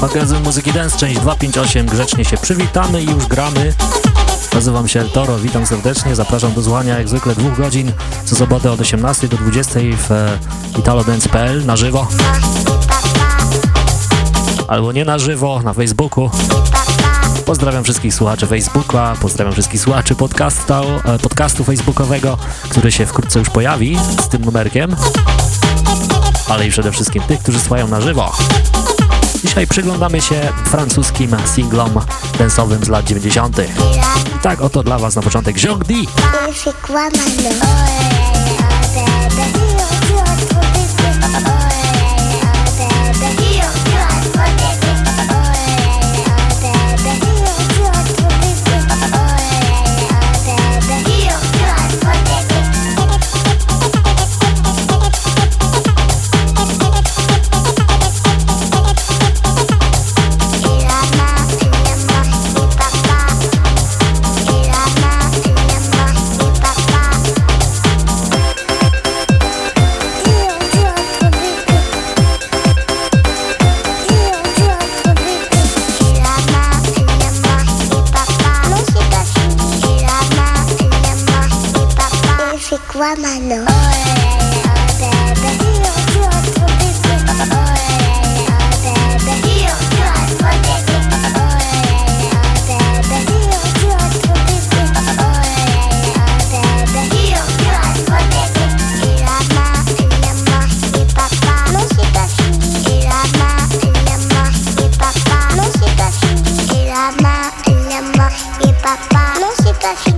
Magazyn Muzyki Dance, część 258. Grzecznie się przywitamy i już gramy. Nazywam się El Toro, witam serdecznie. Zapraszam do słuchania jak zwykle dwóch godzin co sobotę od 18 do 20 w e, italodance.pl na żywo. Albo nie na żywo, na Facebooku. Pozdrawiam wszystkich słuchaczy Facebooka, pozdrawiam wszystkich słuchaczy podcastu, e, podcastu facebookowego, który się wkrótce już pojawi z tym numerkiem, ale i przede wszystkim tych, którzy słuchają na żywo. Dzisiaj przyglądamy się francuskim singlom densowym z lat 90. I tak oto dla Was na początek Jacques D. Urbano.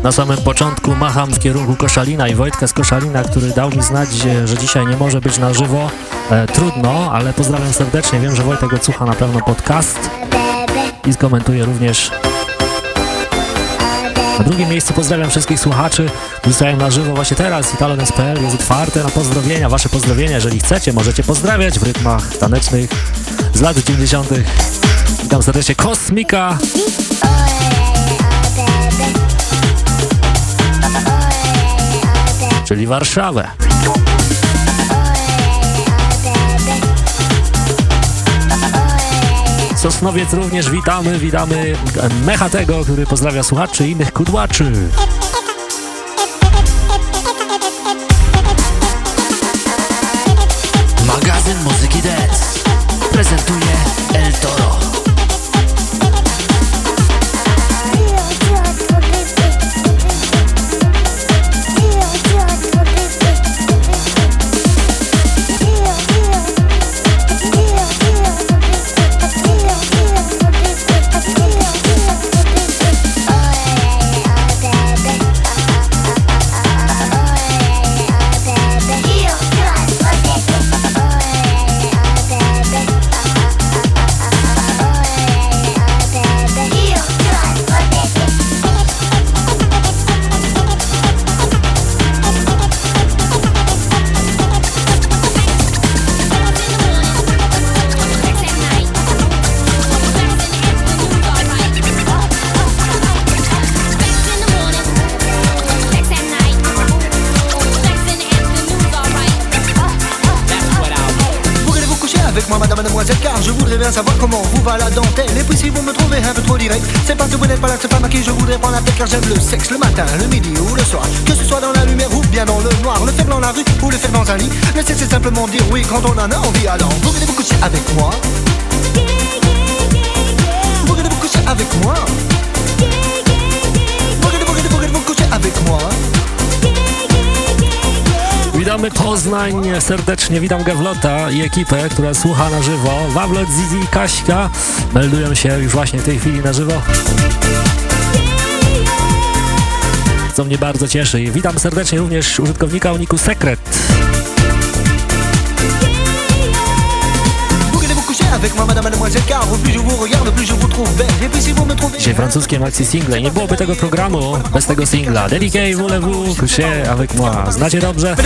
Na samym początku macham w kierunku Koszalina i Wojtka z Koszalina, który dał mi znać, że dzisiaj nie może być na żywo. E, trudno, ale pozdrawiam serdecznie. Wiem, że Wojtek odsłucha na pewno podcast i skomentuje również. Na drugim miejscu pozdrawiam wszystkich słuchaczy, którzy na żywo właśnie teraz. Italodance.pl jest otwarte na pozdrowienia. Wasze pozdrowienia, jeżeli chcecie, możecie pozdrawiać w rytmach tanecznych z lat 90. Witam serdecznie Kosmika. Czyli Warszawę. Sosnowiec również witamy, witamy Mechatego, który pozdrawia słuchaczy i innych kudłaczy. La dentelle. Et puis si vous me trouvez un peu trop direct C'est parce que vous n'êtes pas là, c'est pas marqué Je voudrais prendre la tête car j'aime le sexe Le matin, le midi ou le soir. Que ce soit dans la lumière ou bien dans le noir Le faire dans la rue ou le faire dans un lit Le sexe c'est simplement dire oui quand on en a envie. Alors vous venez vous coucher avec moi. Vous venez vous coucher avec moi Witamy Poznań, serdecznie witam Gawlota i ekipę, która słucha na żywo. Wawlot, Zizi i Kaśka meldują się już właśnie w tej chwili na żywo. Co mnie bardzo cieszy. Witam serdecznie również użytkownika Uniku Sekret. Avec moi, madame, mademoiselle, car au plus je vous regarde, plus je vous trouve belle. Et puis si vous me trouvez... Dzisiaj francuskie maxi single. Nie byłoby tego programu bez tego singla. Dediqué, voulez-vous coucher avec moi? Znacie dobrze?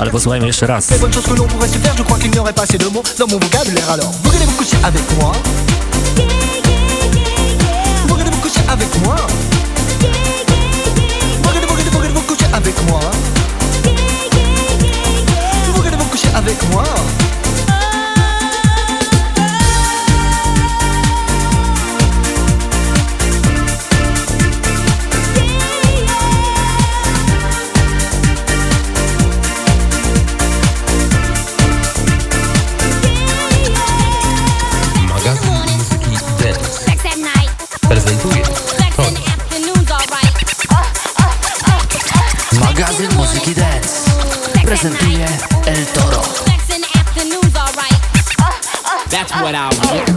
Ale posłuchajmy jeszcze raz. Les bonnes choses que l'on pourrait se faire, je crois qu'il n'y aurait pas assez de mots dans mon vocabulaire alors. Vous voulez vous coucher avec moi? Vous voulez vous coucher avec moi? Vous voulez vous coucher avec moi? Vous voulez vous coucher avec moi? Prezentuje El Toro. Sex in the afternoon's alright. That's what I want.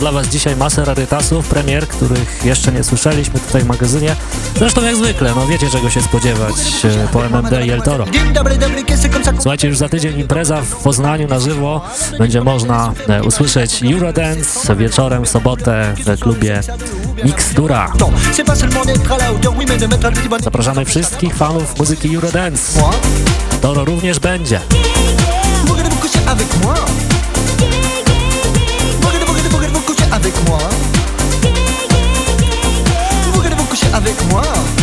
Dla Was dzisiaj masę rarytasów, premier, których jeszcze nie słyszeliśmy tutaj w magazynie. Zresztą jak zwykle, no wiecie czego się spodziewać e, po MMD i El Toro. Słuchajcie, już za tydzień impreza w Poznaniu na żywo. Będzie można e, usłyszeć Eurodance wieczorem w sobotę w klubie Mixtura. Zapraszamy wszystkich fanów muzyki Eurodance. Toro również będzie. Avec moi wow.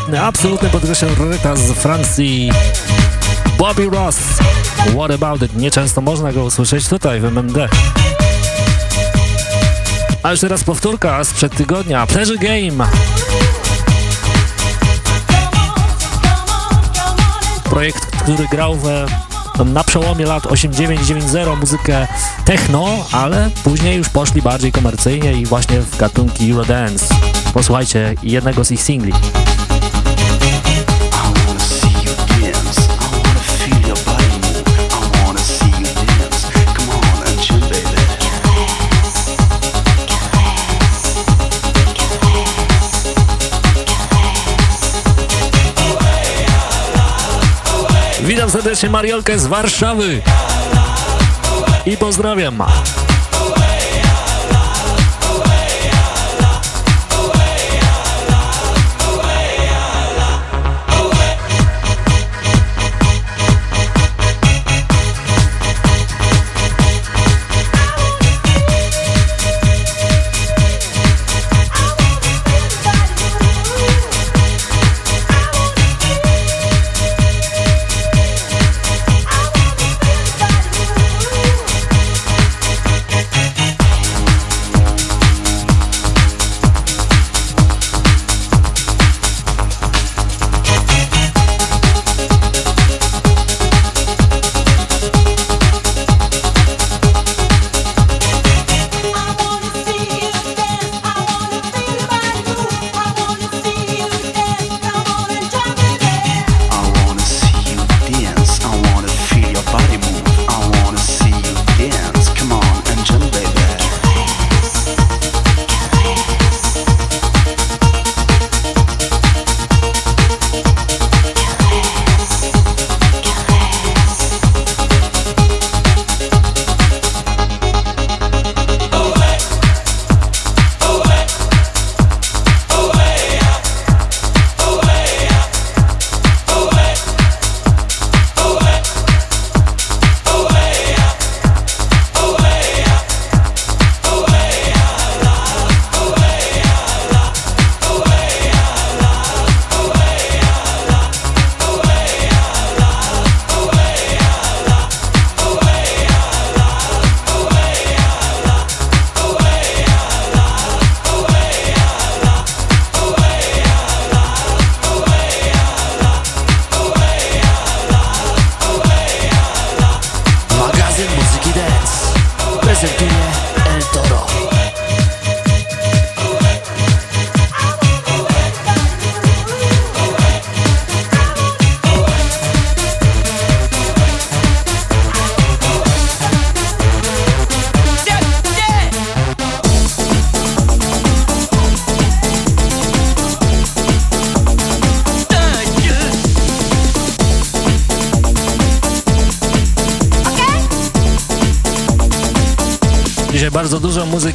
Absolutny, absolutny podkreślam rarytas z Francji. Bobby Ross. What about it? Nieczęsto można go usłyszeć tutaj w MMD. A już teraz powtórka sprzed tygodnia. Pleasure Game. Projekt, który grał na przełomie lat 89-90 muzykę techno, ale później już poszli bardziej komercyjnie i właśnie w gatunki Eurodance. Posłuchajcie jednego z ich singli. Serdecznie Mariolkę z Warszawy i pozdrawiam.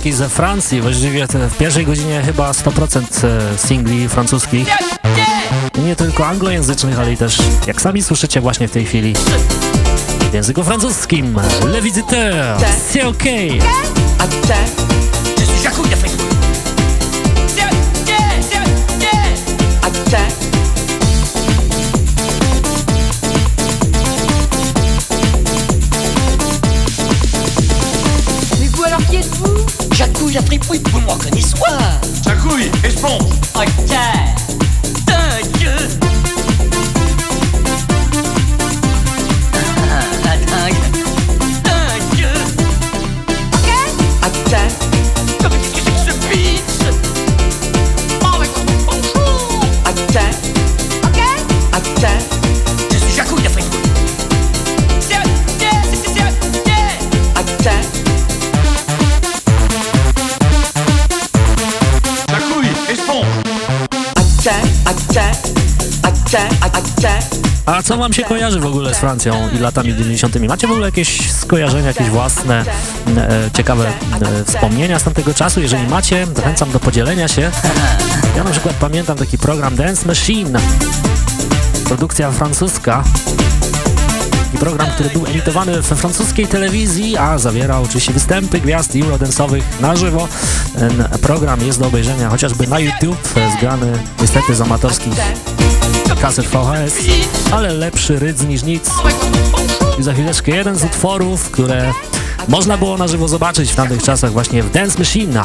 Muzyki ze Francji, właściwie w pierwszej godzinie chyba 100% e, singli francuskich. Nie tylko anglojęzycznych, ale i też, jak sami słyszycie właśnie w tej chwili, w języku francuskim. Le Visiteur, c'est ok. A co wam się kojarzy w ogóle z Francją i latami 90. Macie w ogóle jakieś skojarzenia, jakieś własne, e, ciekawe e, wspomnienia z tamtego czasu? Jeżeli macie, zachęcam do podzielenia się. Ja na przykład pamiętam taki program Dance Machine, produkcja francuska. I program, który był emitowany we francuskiej telewizji, a zawierał oczywiście występy gwiazd eurodance'owych na żywo. Ten program jest do obejrzenia chociażby na YouTube, zgrany niestety z amatorskich kaset VHS, ale lepszy rydz niż nic. I za chwileczkę jeden z utworów, które można było na żywo zobaczyć w tamtych czasach właśnie w Dance Machine.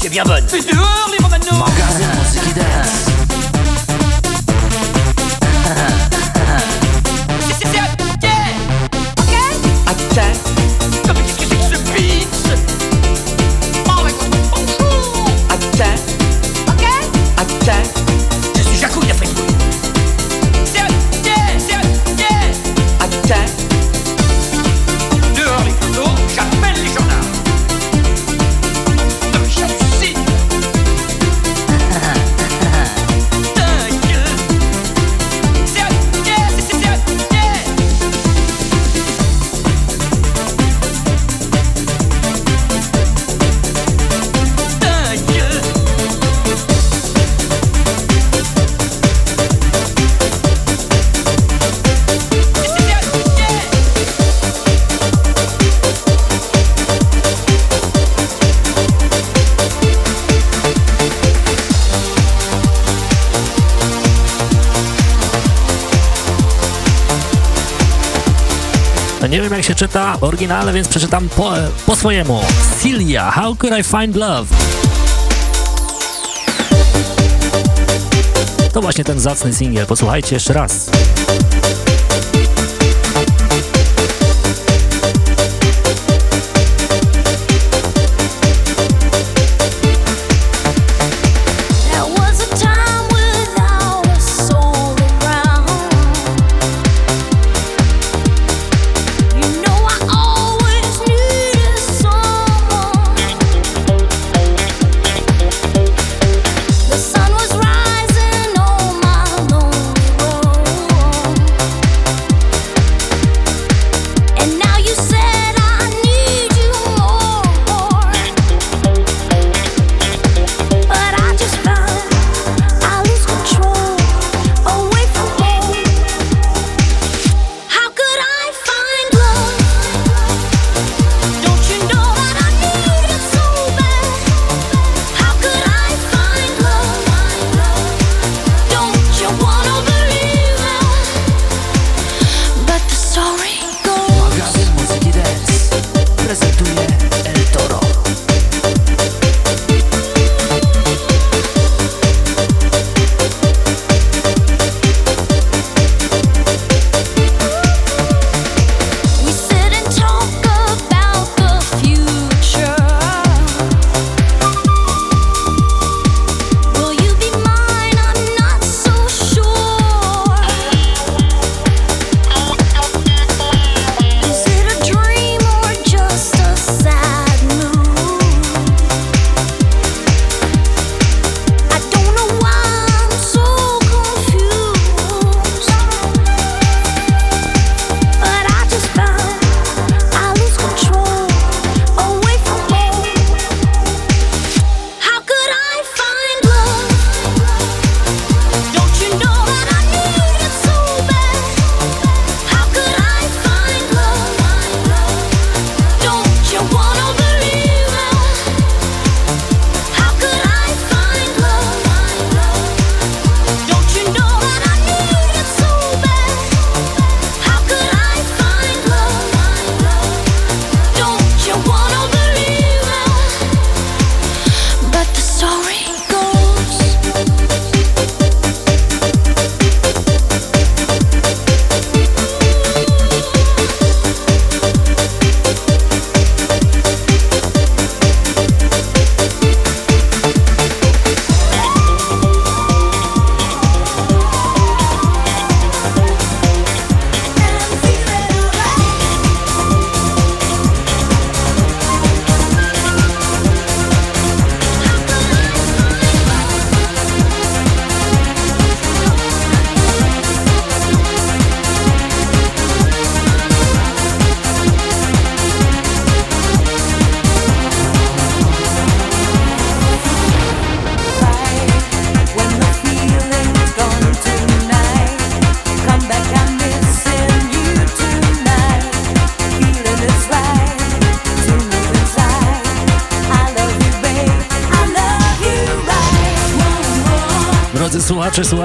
C'est bien bonne. Les czyta oryginalne, więc przeczytam po, e, po swojemu. Celia, How Could I Find Love? To właśnie ten zacny singiel, posłuchajcie jeszcze raz.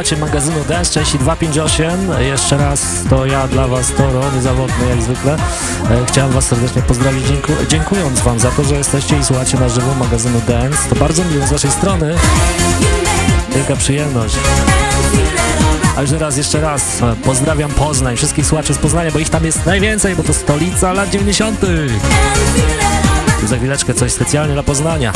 Słuchacie magazynu Dance, części 258. Jeszcze raz to ja dla Was, Toro, niezawodny jak zwykle. E, chciałem Was serdecznie pozdrowić, dzięku dziękując Wam za to, że jesteście i słuchacie na żywo magazynu Dance. To bardzo miło z Waszej strony. Wielka przyjemność. A już raz, jeszcze raz e, pozdrawiam Poznań, wszystkich słuchaczy z Poznania, bo ich tam jest najwięcej, bo to stolica lat 90. Tu za chwileczkę coś specjalnie dla Poznania.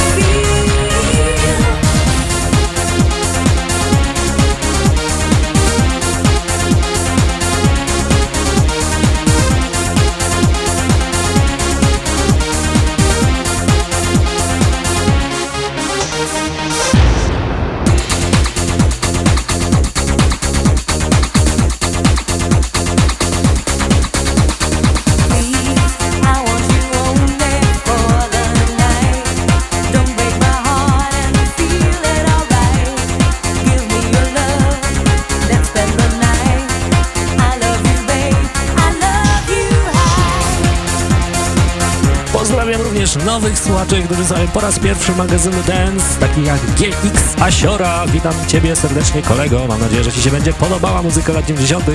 Nowych słuchaczy, którzy są po raz pierwszy magazynu Dance, takich jak GX Asiora. Witam Ciebie serdecznie, kolego. Mam nadzieję, że Ci się będzie podobała muzyka lat 90.,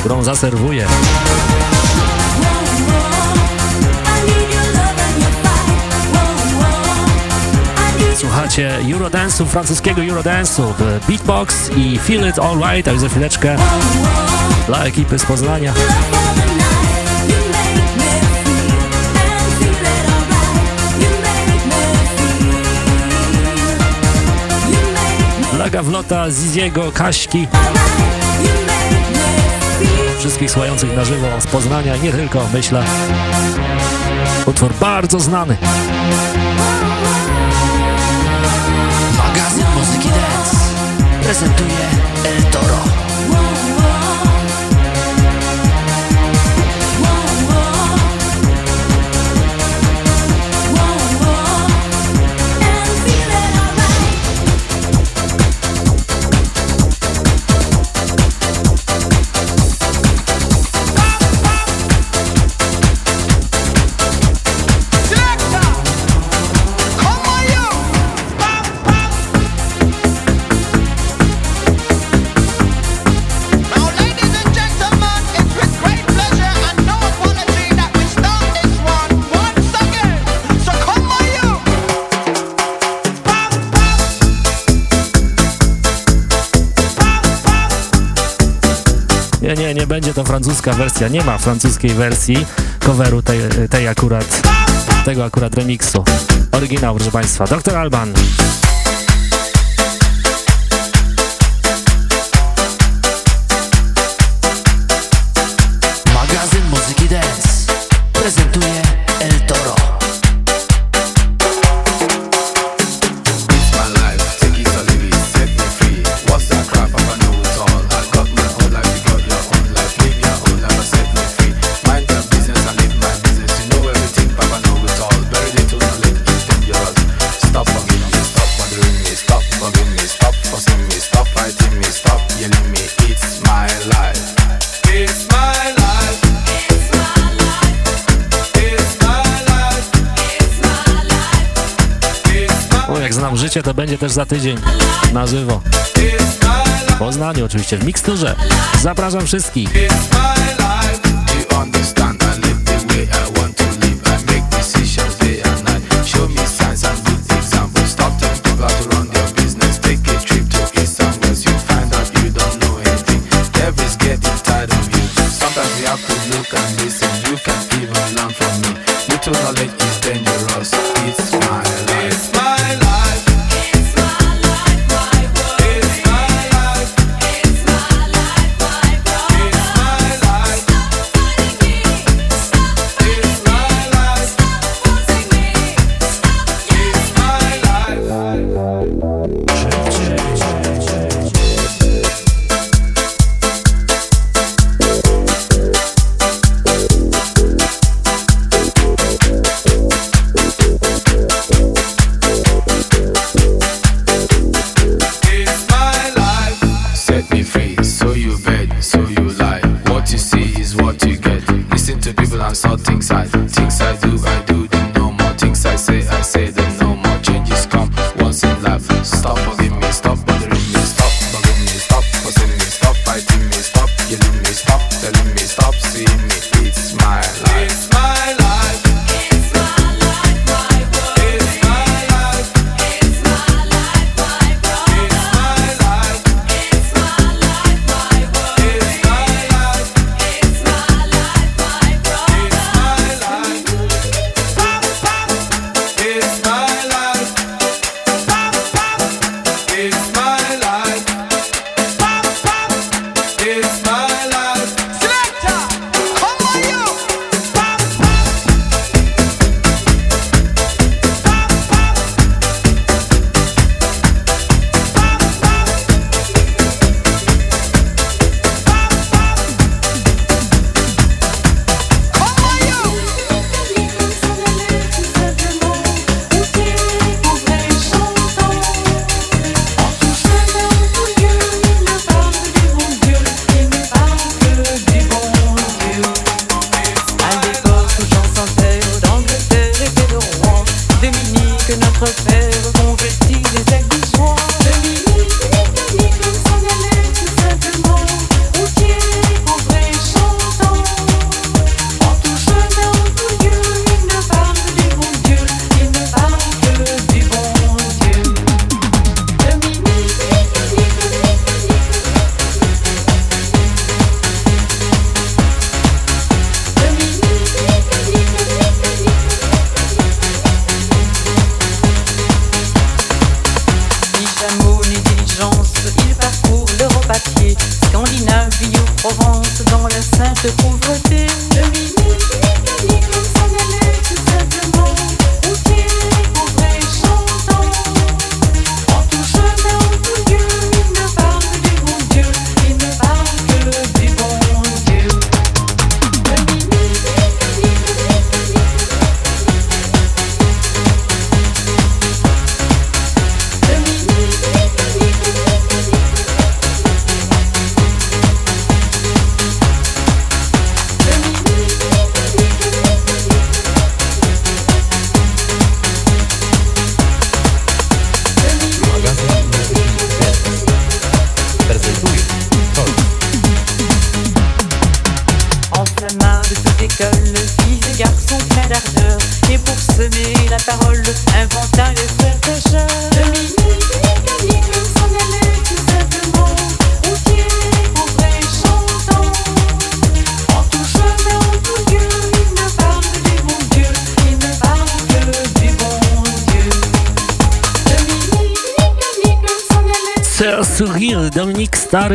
którą zaserwuję. Słuchacie Eurodance'u, francuskiego Eurodance'u, Beatbox i Feel It Alright, a już za chwileczkę dla ekipy z Poznania. Dla Gawlota, Ziziego, Kaśki, wszystkich słuchających na żywo z Poznania, nie tylko, myślę. Utwór bardzo znany. Magazyn Muzyki Dance prezentuje Nie, nie, będzie to francuska wersja, nie ma francuskiej wersji coveru tej, tej akurat, tego akurat remiksu. Oryginał, proszę Państwa, Dr. Alban. Magazyn Muzyki Dance prezentuje życie, to będzie też za tydzień na żywo. W Poznaniu oczywiście, w miksturze. Zapraszam wszystkich.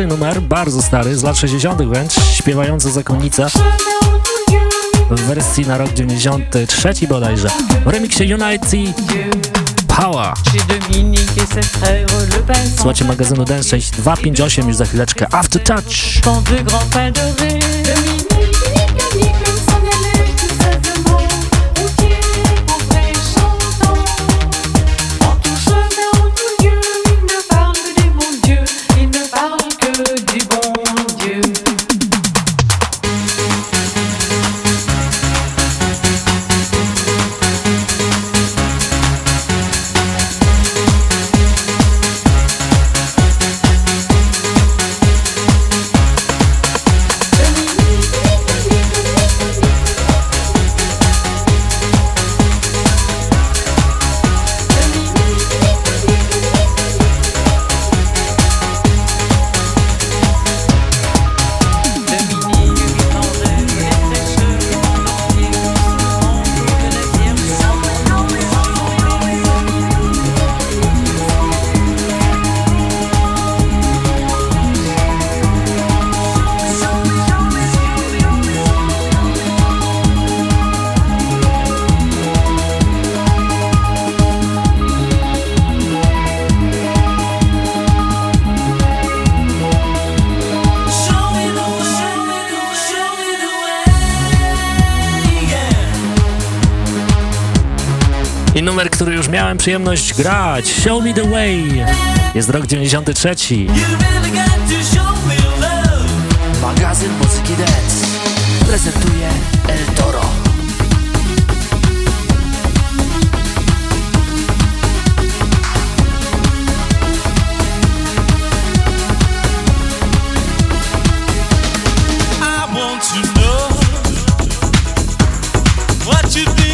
Stary numer, bardzo stary, z lat 60. wręcz, śpiewająca zakonnica w wersji na rok 93 bodajże. W remiksie Unity Power. Słuchajcie magazynu Dance 6 258 już za chwileczkę. After Touch. przyjemność grać. Show me the way. Jest rok 93. Magazyn muzyki dance prezentuje El Toro. What you think.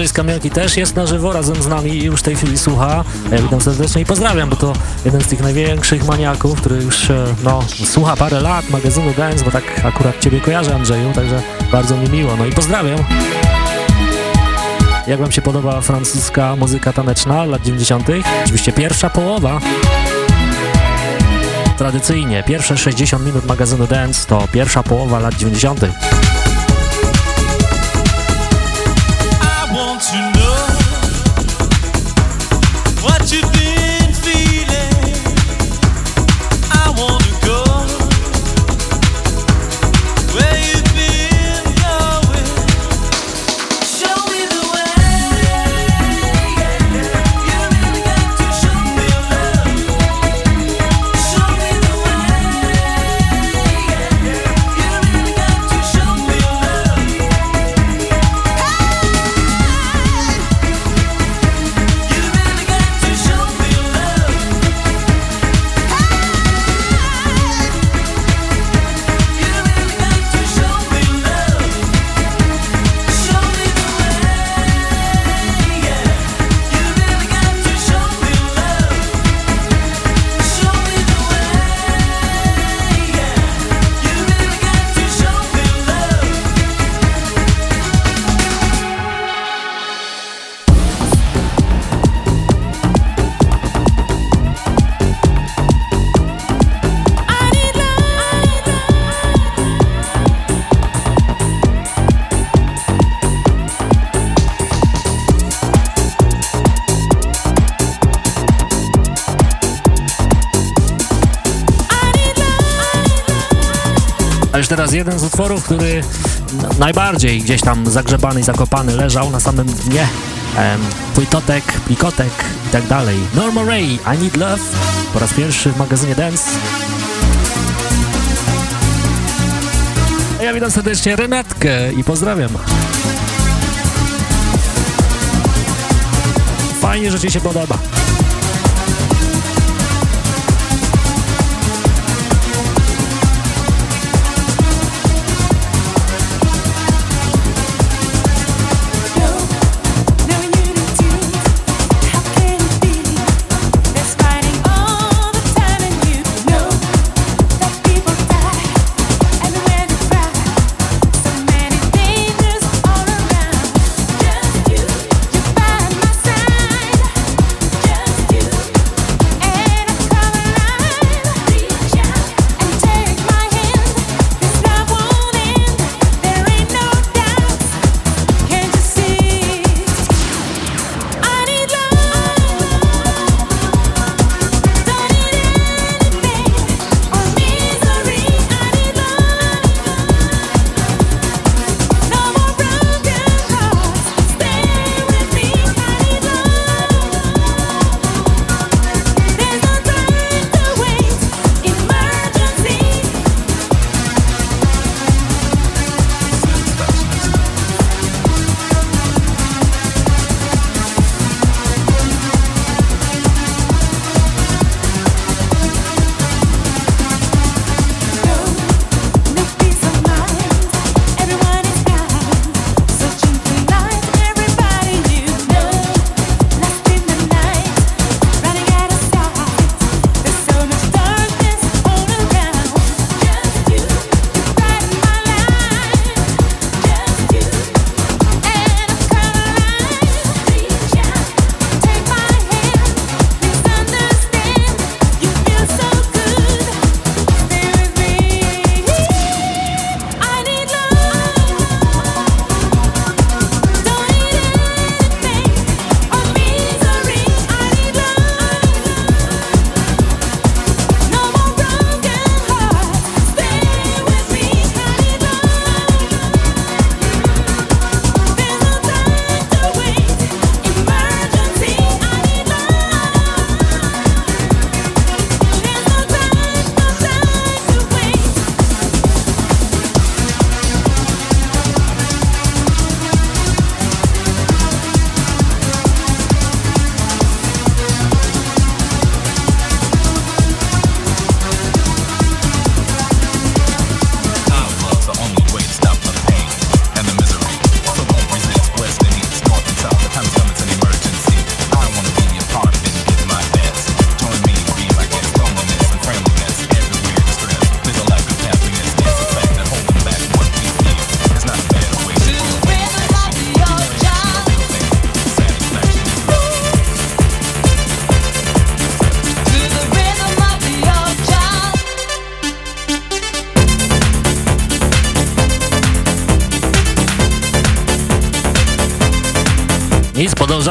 Andrzej z Kamionki też jest na żywo razem z nami i już w tej chwili słucha. Ja witam serdecznie i pozdrawiam, bo to jeden z tych największych maniaków, który już e, no, słucha parę lat magazynu Dance, bo tak akurat Ciebie kojarzę Andrzeju, także bardzo mi miło. No i pozdrawiam. Jak Wam się podoba francuska muzyka taneczna lat 90.? Oczywiście pierwsza połowa. Tradycyjnie, pierwsze 60 minut magazynu Dance to pierwsza połowa lat 90. teraz jeden z utworów, który najbardziej gdzieś tam zagrzebany i zakopany leżał na samym dnie. Um, Płytotek, plikotek i tak dalej. Norma Ray, I Need Love po raz pierwszy w magazynie Dance. A ja witam serdecznie Renatkę i pozdrawiam. Fajnie, że Ci się podoba.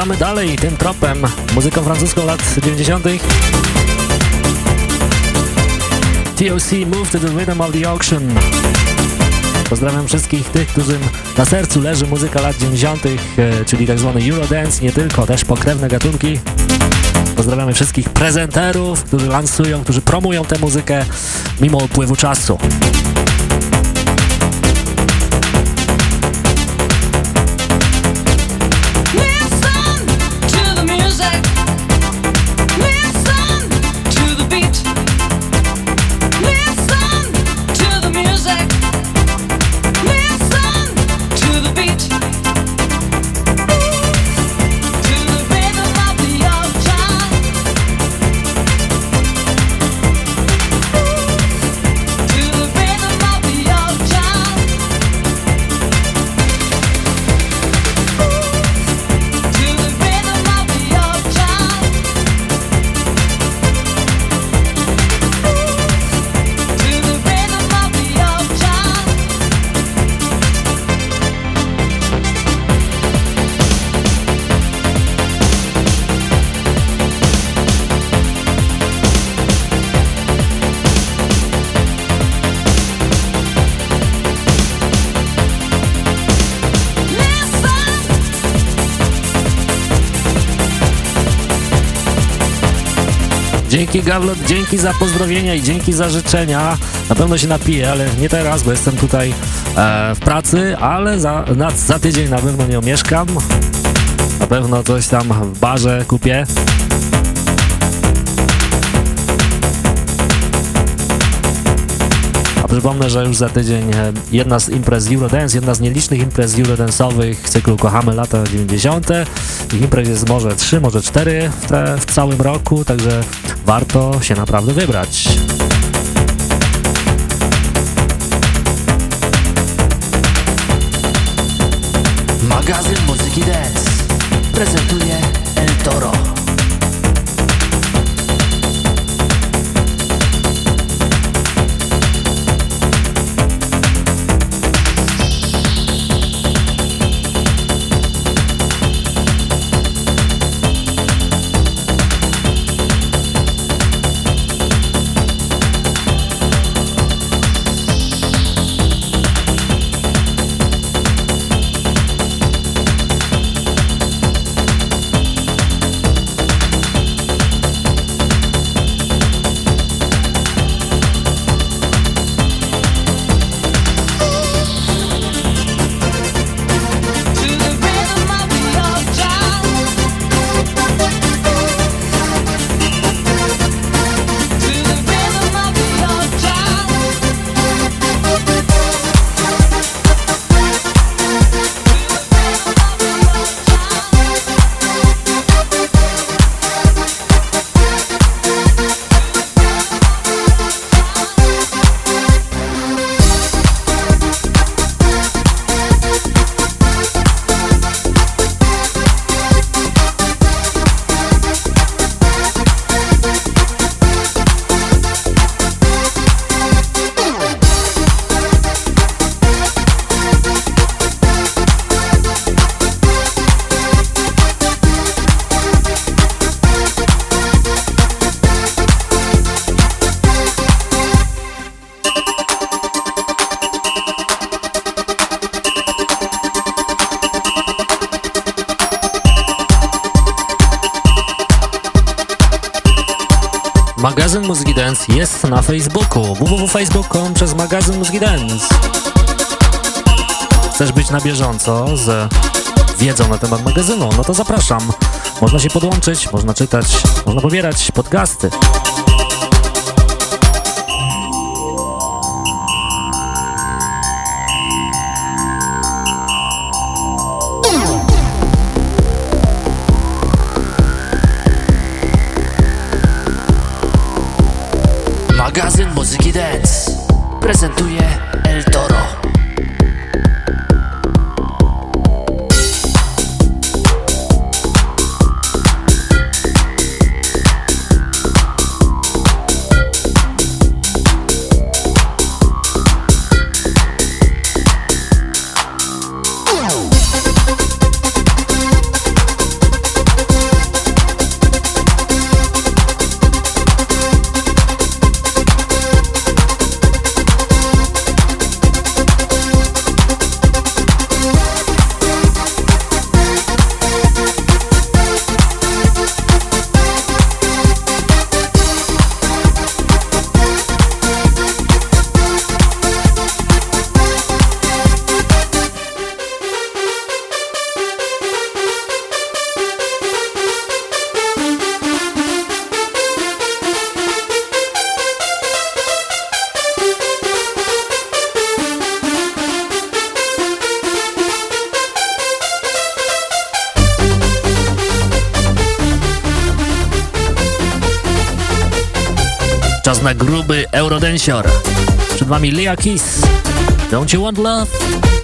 Podążamy dalej tym tropem. Muzyką francuską lat 90. TOC Move to the Rhythm of the Auction. Pozdrawiam wszystkich tych, którym na sercu leży muzyka lat 90., e, czyli tak zwany Eurodance, nie tylko, też pokrewne gatunki. Pozdrawiamy wszystkich prezenterów, którzy lansują, którzy promują tę muzykę mimo upływu czasu. Dzięki za pozdrowienia i dzięki za życzenia. Na pewno się napiję, ale nie teraz, bo jestem tutaj e, w pracy, ale za, na, za tydzień na pewno nie omieszkam. Na pewno coś tam w barze kupię. A przypomnę, że już za tydzień e, jedna z imprez Eurodance, jedna z nielicznych imprez Eurodance'owych cyklu Kochamy lata 90. Tych imprez jest może 3, może 4 w, te, w całym roku, także warto się naprawdę wybrać. Magazyn Muzyki Dance prezentuje magazyn Muzyki Dance. Chcesz być na bieżąco z wiedzą na temat magazynu? No to zapraszam. Można się podłączyć, można czytać, można pobierać podcasty. Prezentuje Przed Wami Lea Kiss, Don't You Want Love?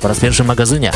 Po raz pierwszy w magazynie.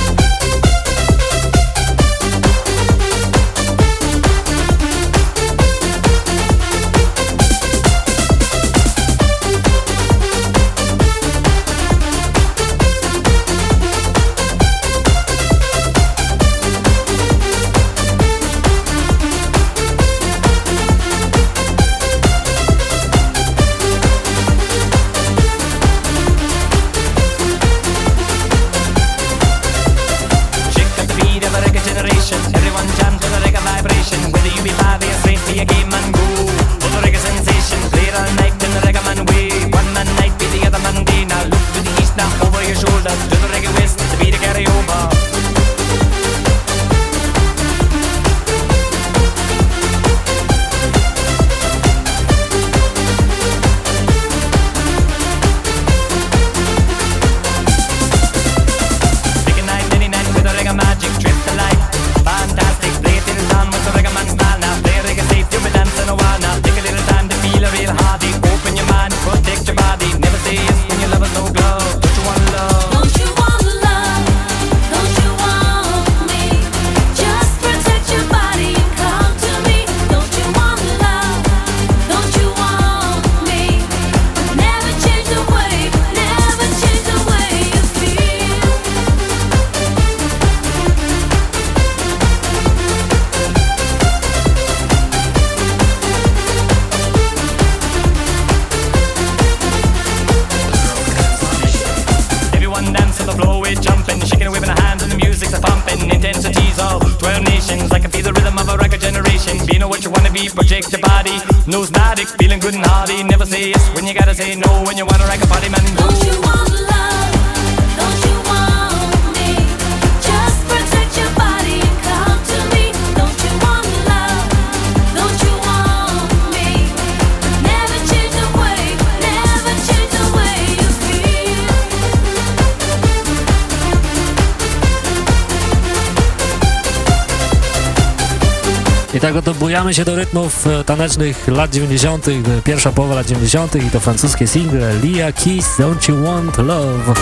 I tak oto bujamy się do rytmów e, tanecznych lat 90., e, pierwsza połowa lat 90. i to francuskie single Lia Kiss Don't You Want Love.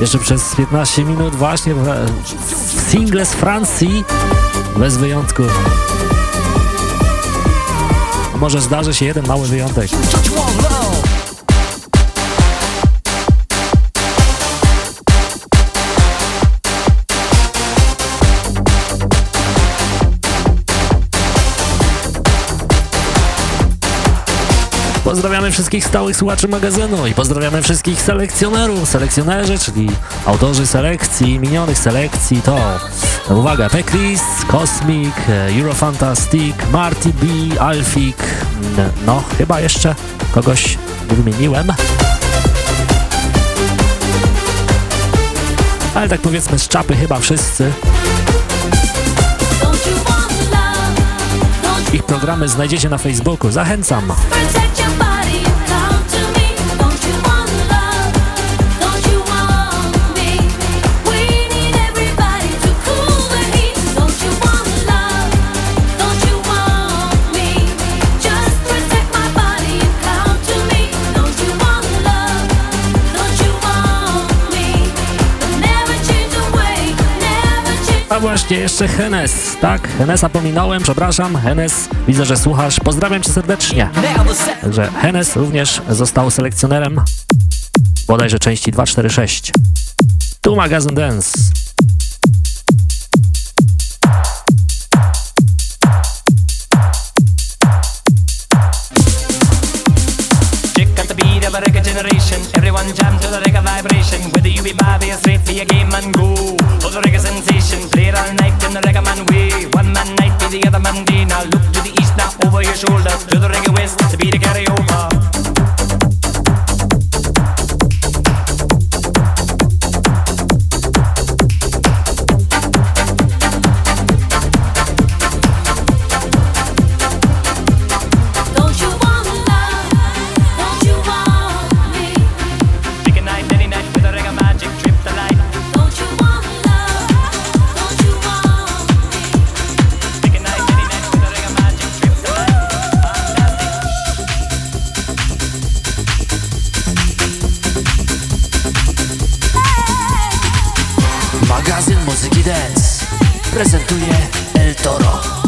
Jeszcze przez 15 minut właśnie single z Francji bez wyjątku. Może zdarzy się jeden mały wyjątek. Pozdrawiamy wszystkich stałych słuchaczy magazynu i pozdrawiamy wszystkich selekcjonerów, selekcjonerzy, czyli autorzy selekcji, minionych selekcji to no uwaga, Pekris, Cosmic, Eurofantastic, Marty B, Alfik, mm, no chyba jeszcze kogoś wymieniłem. Ale tak powiedzmy z czapy chyba wszyscy Ich programy znajdziecie na Facebooku. Zachęcam. A właśnie, jeszcze Henes, tak? Henesa pominąłem, przepraszam. Henes, widzę, że słuchasz. Pozdrawiam cię serdecznie. Także Henes również został selekcjonerem bodajże części 246. Tu magazyn Dance. Everyone jam to the reggae vibe Everybody is straight for your game and go. for the reggae sensation, played all night in the reggae man way. One man night to the other man day. Now look to the east, now over your shoulder. To the reggae west, to be the carryover." Prezentuje El Toro.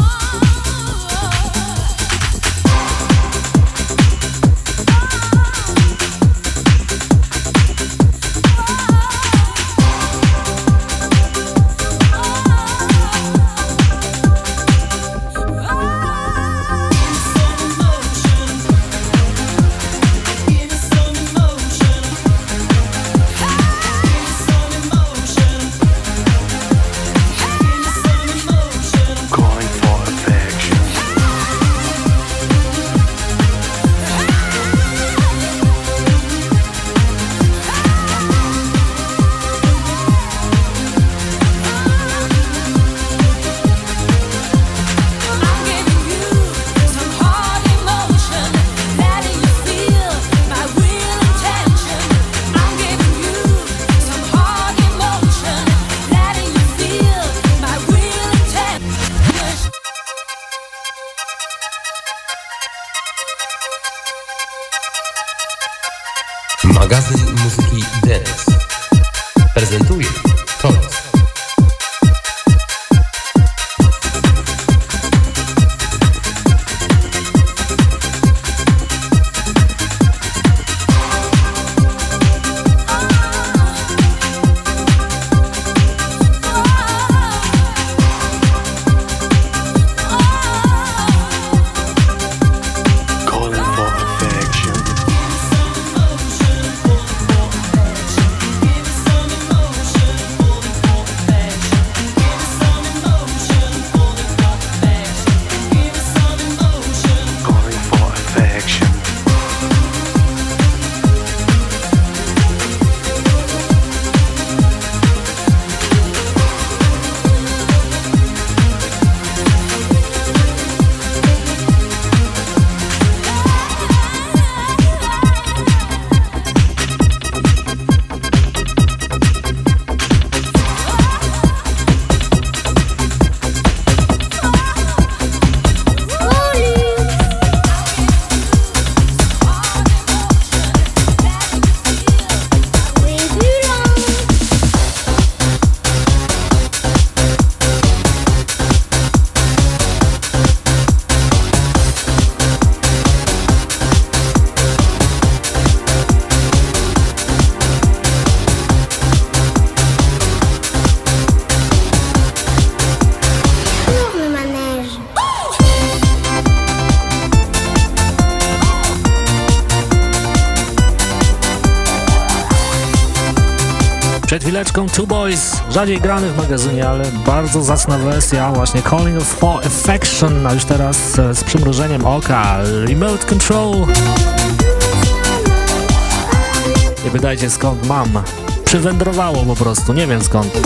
Chwileczką Two Boys, rzadziej grany w magazynie, ale bardzo zacna wersja, właśnie Calling for Affection, a już teraz z przymrużeniem oka, Remote Control. Nie wydajcie skąd mam. Przywędrowało po prostu, nie wiem skąd.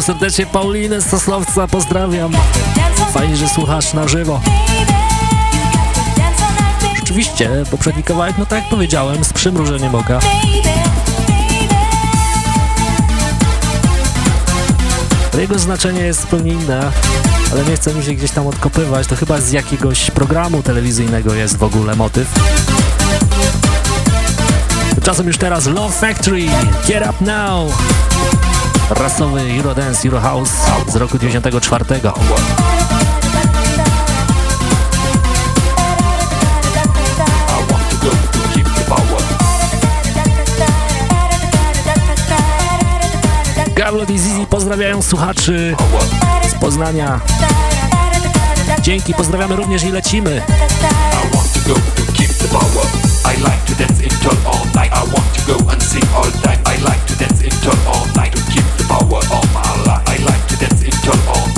Witam serdecznie Paulinę z Sosnowca, pozdrawiam. Fajnie, że słuchasz na żywo. Rzeczywiście, poprzedni kawałek, no tak jak powiedziałem, z przymrużeniem oka. Jego znaczenie jest zupełnie inne, ale nie chcę mi się gdzieś tam odkopywać. To chyba z jakiegoś programu telewizyjnego jest w ogóle motyw. Tymczasem już teraz Love Factory, Get Up Now! Rasowy Eurodance, Eurohouse z roku 94. Gablo i Zizi pozdrawiają słuchaczy z Poznania. Dzięki, pozdrawiamy również i lecimy. I like to dance in all night. I want to go and sing all time. I like to dance in turn all to dance in turn all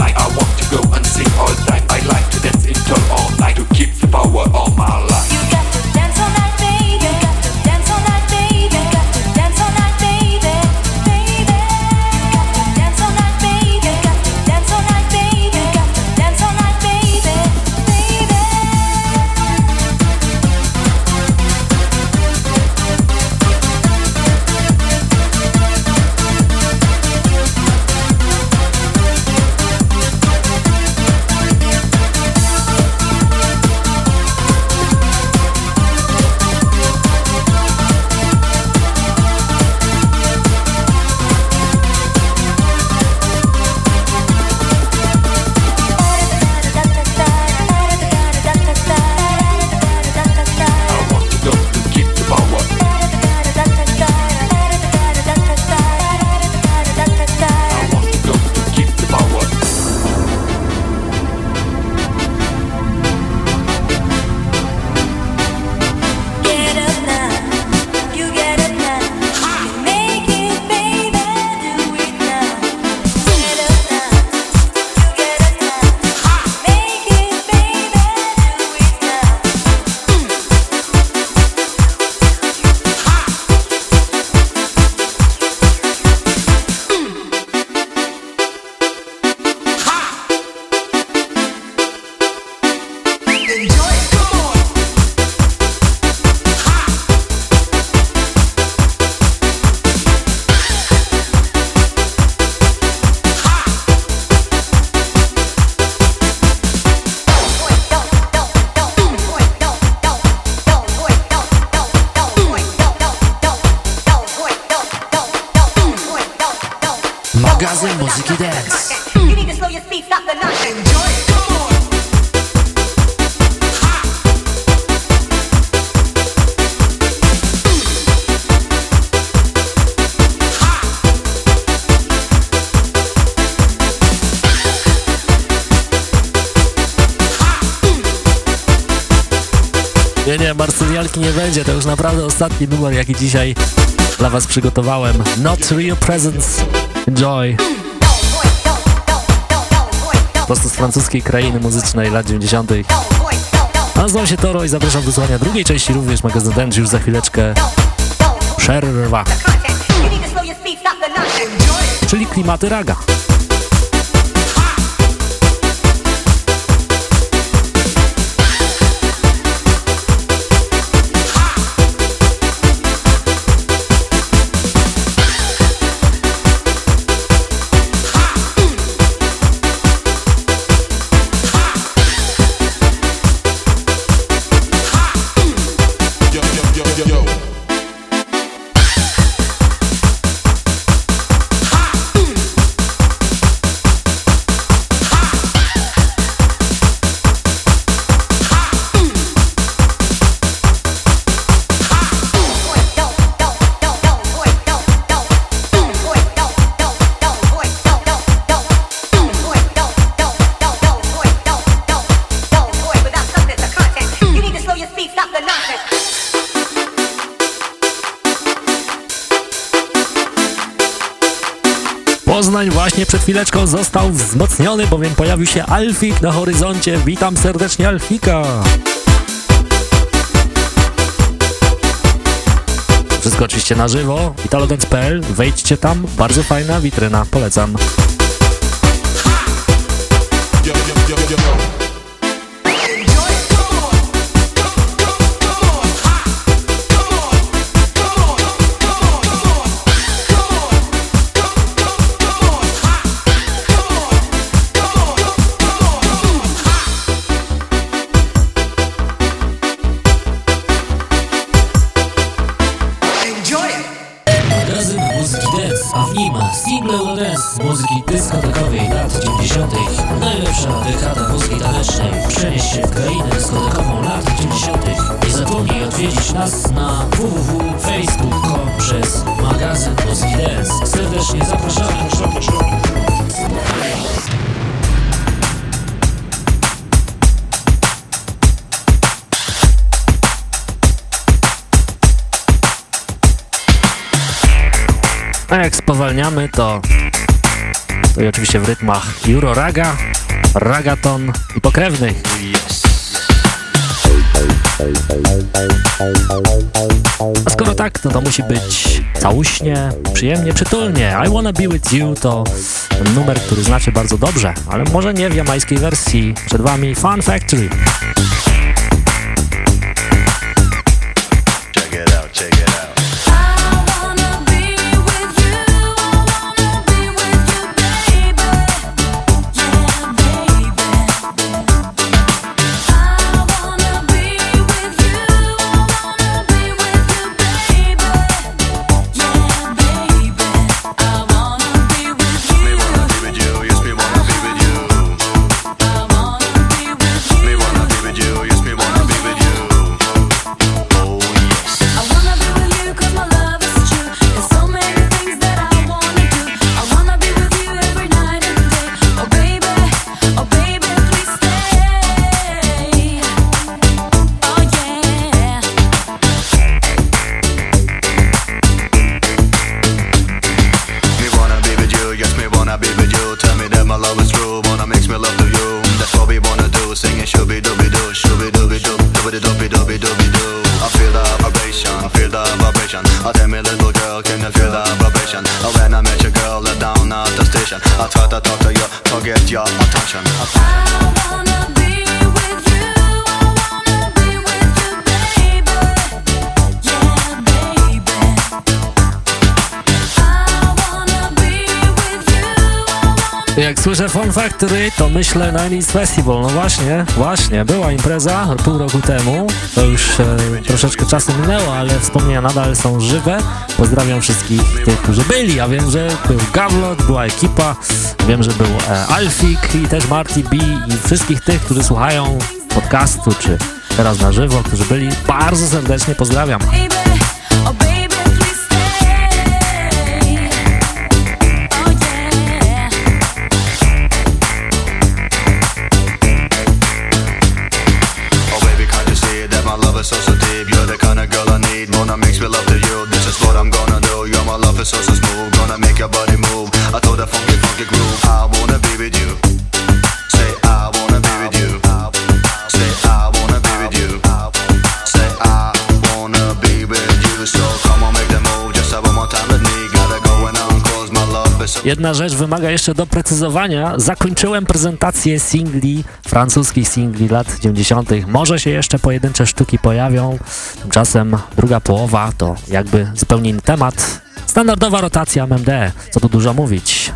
już naprawdę ostatni numer, jaki dzisiaj dla was przygotowałem. Not Real Presence. Enjoy. Prosto z francuskiej krainy muzycznej lat 90. Nazywam się Toro i zapraszam do słuchania drugiej części również magazynu Dance już za chwileczkę. Przerwa. Czyli klimaty raga. Chwileczką został wzmocniony, bowiem pojawił się Alfik na horyzoncie. Witam serdecznie Alfika. Wszystko oczywiście na żywo. italodance.pl. Wejdźcie tam, bardzo fajna witryna, polecam. To, to i oczywiście w rytmach Euro Raga, Ragaton i pokrewnych. A skoro tak, to to musi być całuśnie, przyjemnie, przytulnie. I Wanna Be With You to numer, który znacie bardzo dobrze, ale może nie w jamańskiej wersji. Przed wami Fun Factory. Myślę 90s Festival. No właśnie, właśnie, była impreza pół roku temu. To już e, troszeczkę czasu minęło, ale wspomnienia nadal są żywe. Pozdrawiam wszystkich tych, którzy byli. Ja wiem, że był Gavlot, była ekipa, wiem, że był e, Alfik i też Marty B i wszystkich tych, którzy słuchają podcastu, czy teraz na żywo, którzy byli. Bardzo serdecznie pozdrawiam. Jedna rzecz wymaga jeszcze doprecyzowania. Zakończyłem prezentację singli, francuskich singli lat 90. Może się jeszcze pojedyncze sztuki pojawią. Tymczasem druga połowa to jakby zupełnie inny temat. Standardowa rotacja MMD, co tu dużo mówić.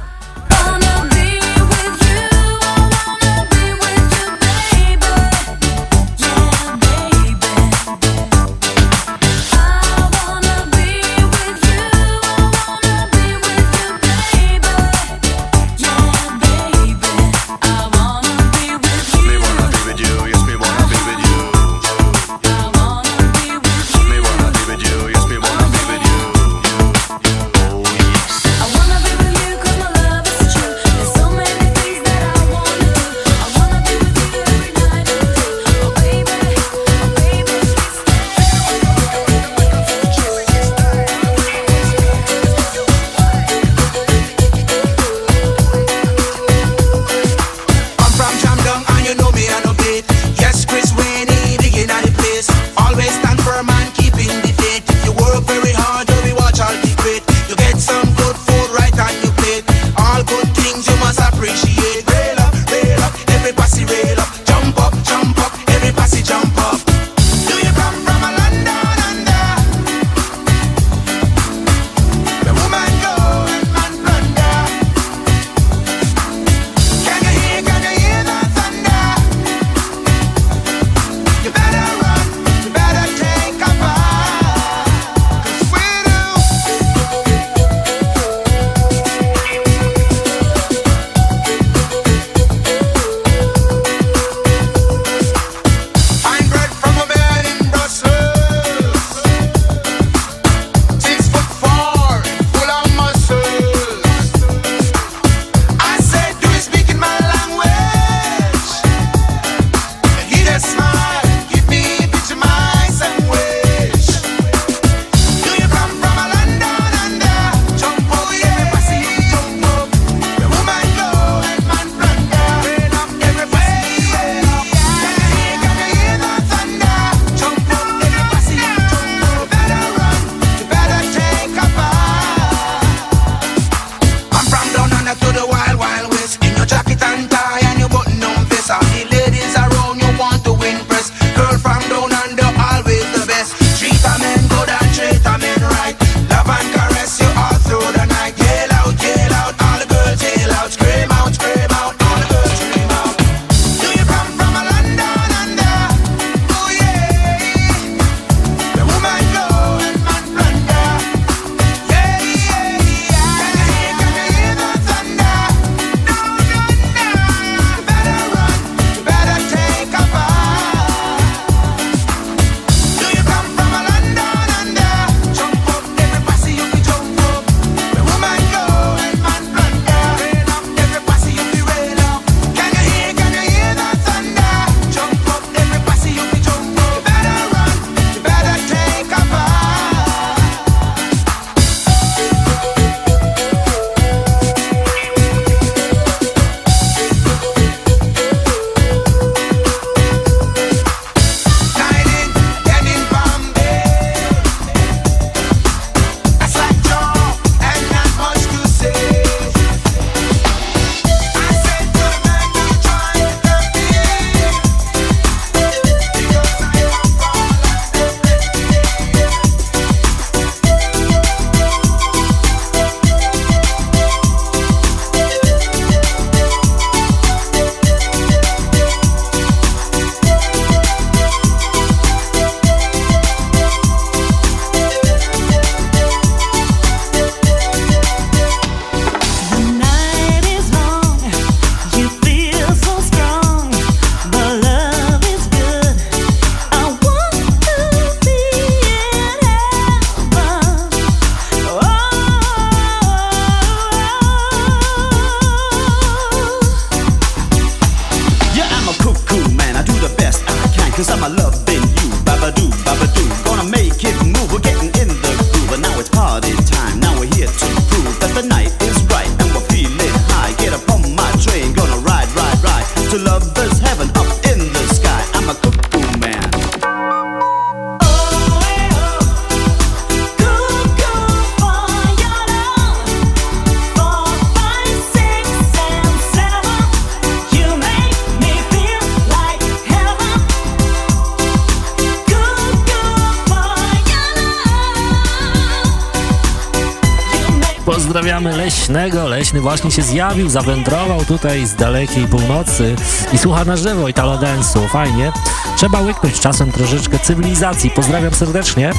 właśnie się zjawił, zawędrował tutaj z dalekiej północy i słucha na żywo Italo Dance'u, fajnie. Trzeba łyknąć czasem troszeczkę cywilizacji. Pozdrawiam serdecznie.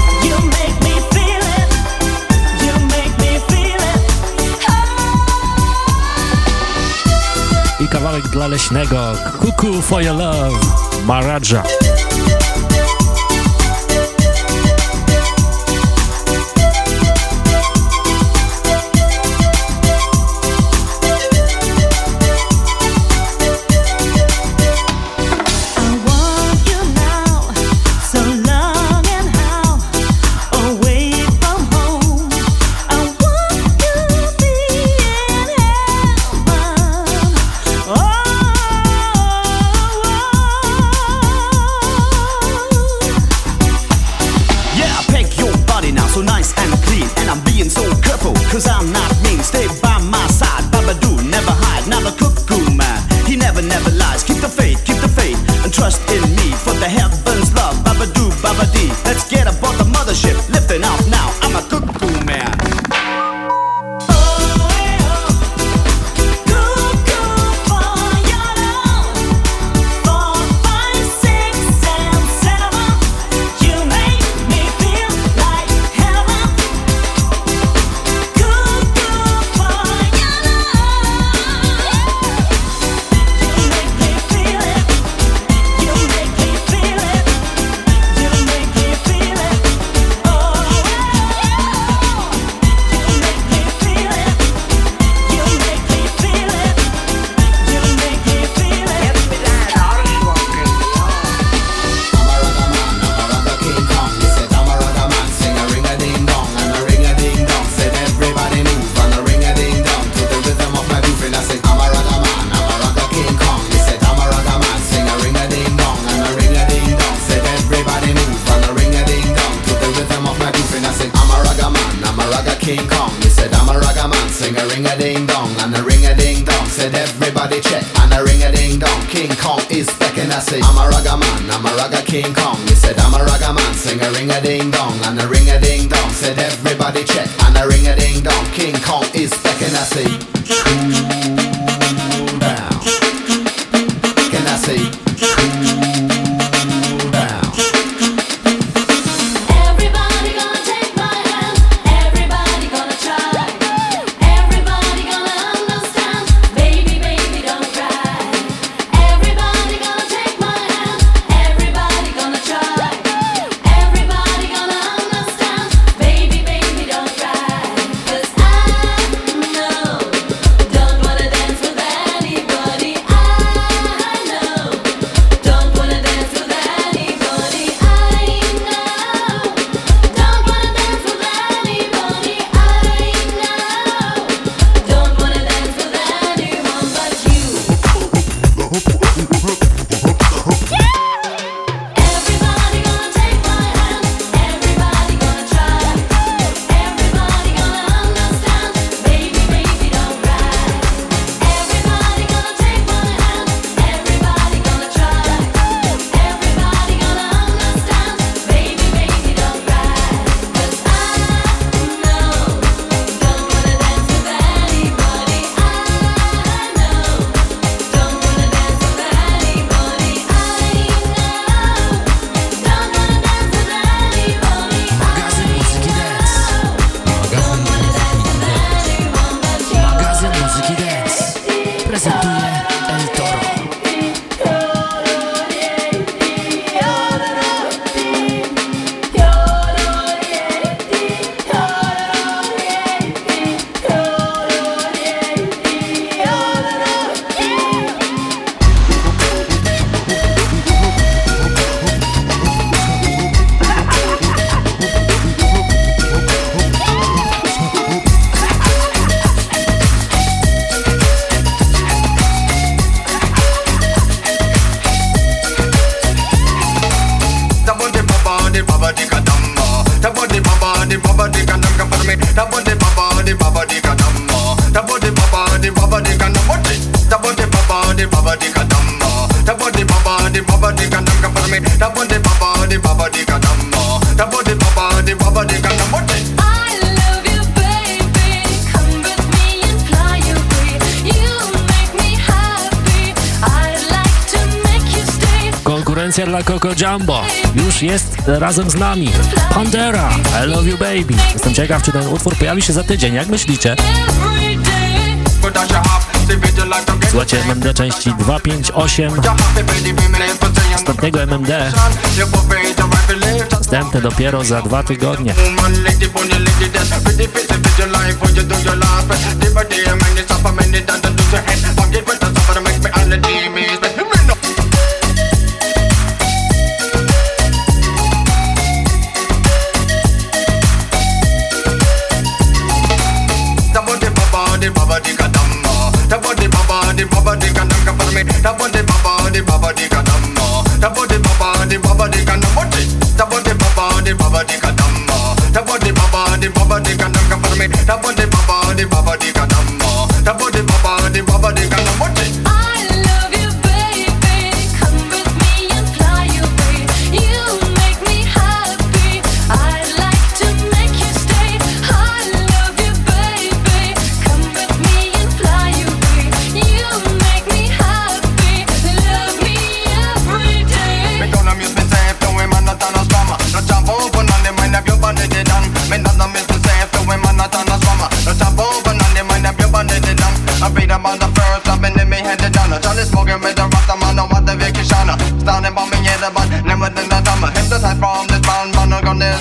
I kawałek dla leśnego Cuckoo for your love Maradja. Jumbo już jest razem z nami. Pantera, I Love You Baby. Jestem ciekaw, czy ten utwór pojawi się za tydzień. Jak myślicie? Słuchajcie MMD części 258 ostatniego MMD Następne dopiero za dwa tygodnie me. Tap on the baba, the baba, Di kadamba. Tap on the baba, the baba, Di kadamba. Tap on the baba, the baba, Di kadamba. Tap on the baba, the baba, Di kadamba. Tap on the baba, the baba, Di kadamba. Tap on the baba, the baba, the kadamba.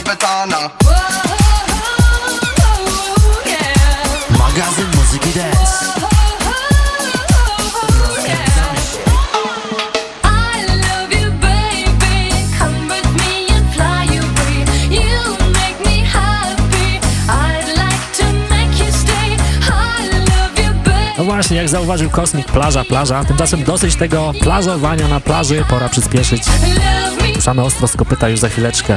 z betana Magazyn muzyki dance No właśnie, jak zauważył Kosmik, plaża, plaża. Tymczasem dosyć tego plażowania na plaży, pora przyspieszyć. Same ostro z kopyta już za chwileczkę.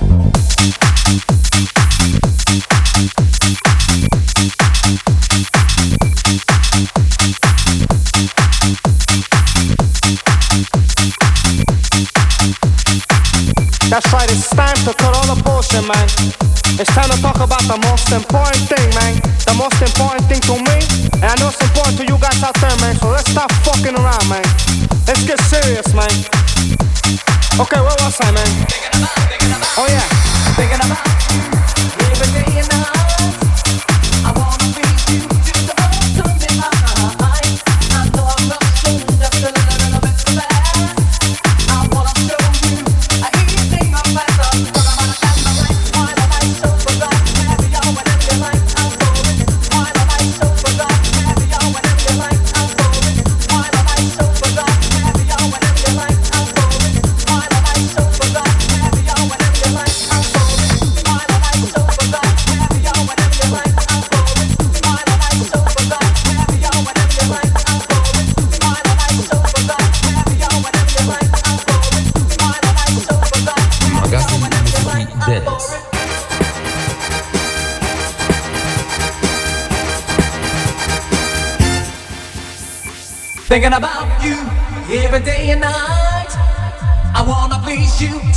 man, man. It's time to talk about the most important thing, man. The most important thing to me, and I know it's important to you guys out there, man. So let's stop fucking around, man. Let's get serious, man. Okay, where was I, man? Thinking about, thinking about. Oh yeah. Thinking about. Thinking about you every day and night. I wanna please you.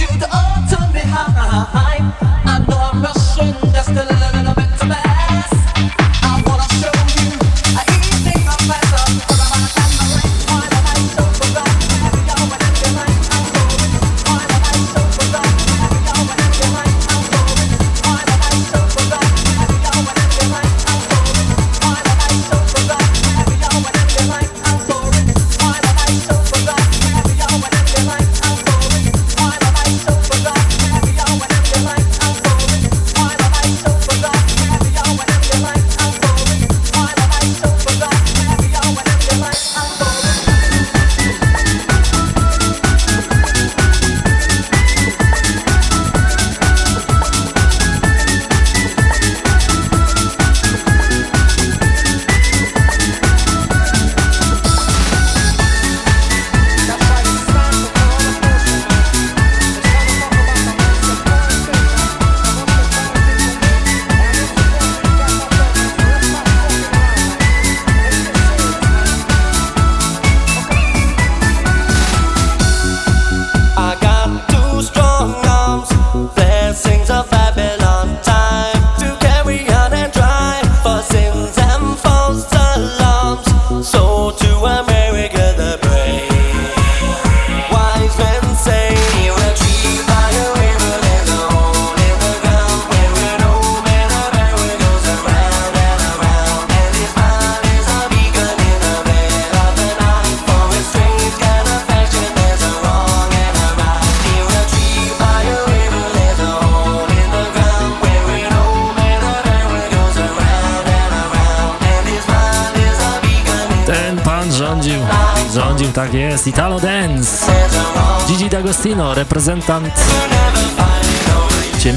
Marino, reprezentant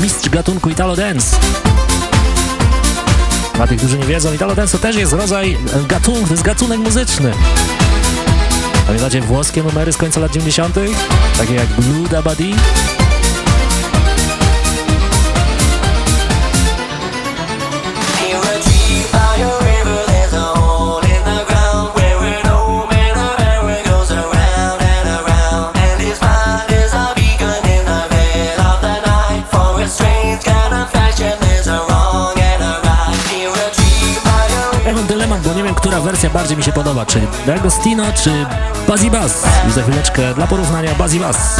mistrz gatunku Italo Dance. Dla tych, którzy nie wiedzą, Italo Dance to też jest rodzaj gatunku, to jest gatunek muzyczny. Pamiętacie włoskie numery z końca lat 90., takie jak Blue Dabadi? wersja bardziej mi się podoba, czy D'Agostino, czy Bazzi Bass. I za chwileczkę dla porównania Bazzi Bass.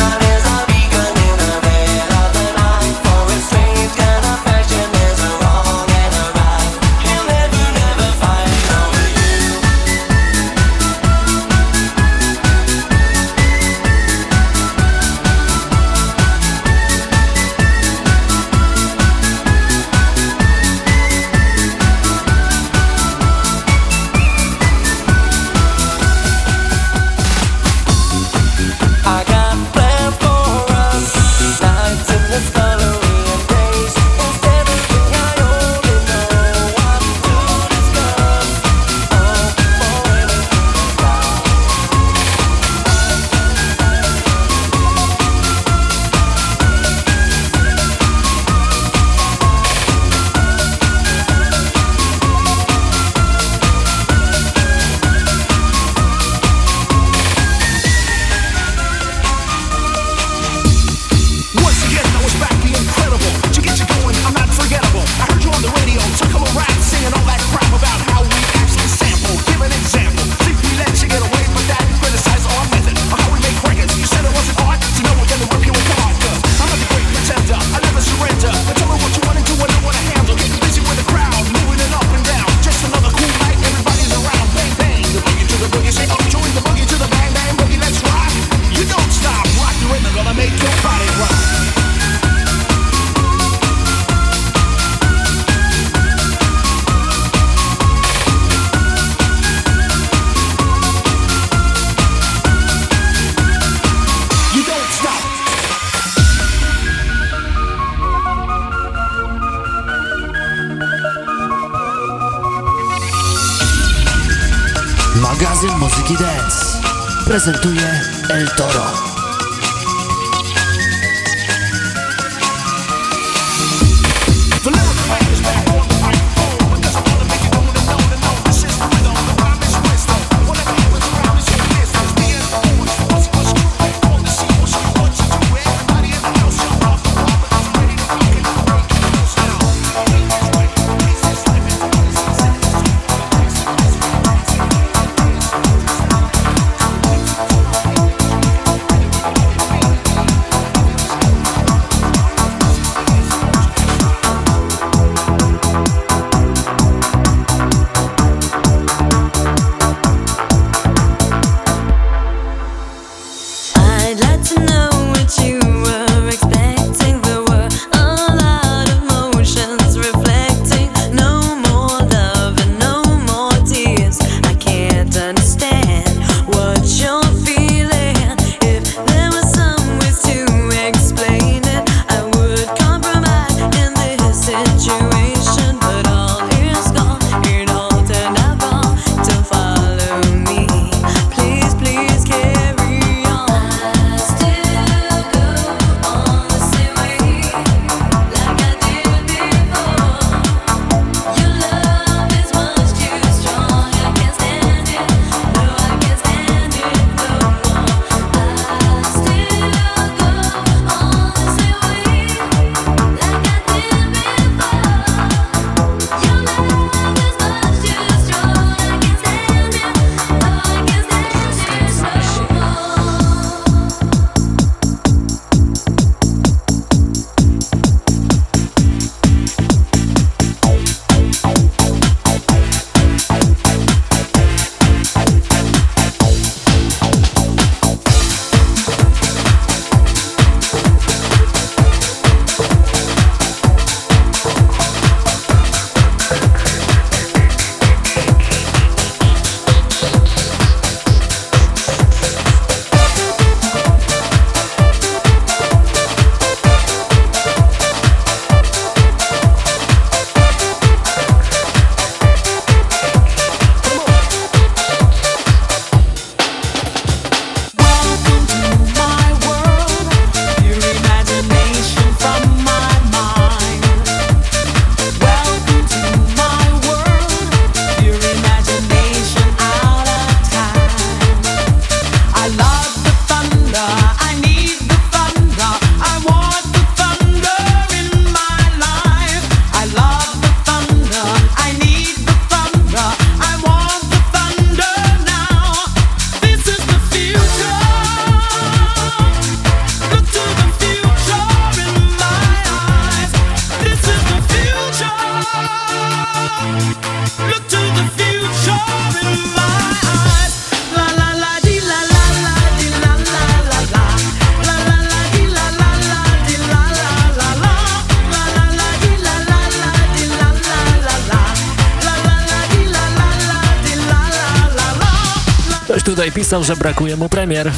Tutaj pisał, że brakuje mu premier.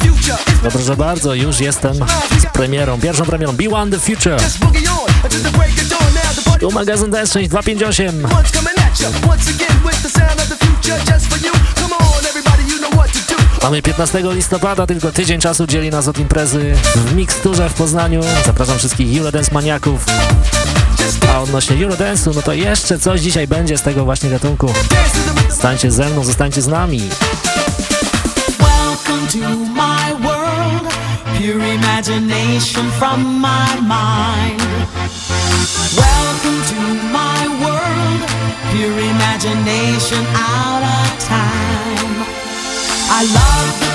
No proszę bardzo, już jestem z premierą, pierwszą premierą B1 The Future. Tu magazyn DS 6258. Once coming at ya, once again with the sound of the future just for you. Come on, everybody, you know what to do. Mamy 15 listopada, tylko tydzień czasu dzieli nas od imprezy w Miksturze w Poznaniu. Zapraszam wszystkich Eurodance maniaków. A odnośnie Eurodance'u, no to jeszcze coś dzisiaj będzie z tego właśnie gatunku. Stańcie ze mną, zostańcie z nami. Welcome to my world, pure imagination from my mind. Welcome to my world, pure imagination out of time. I love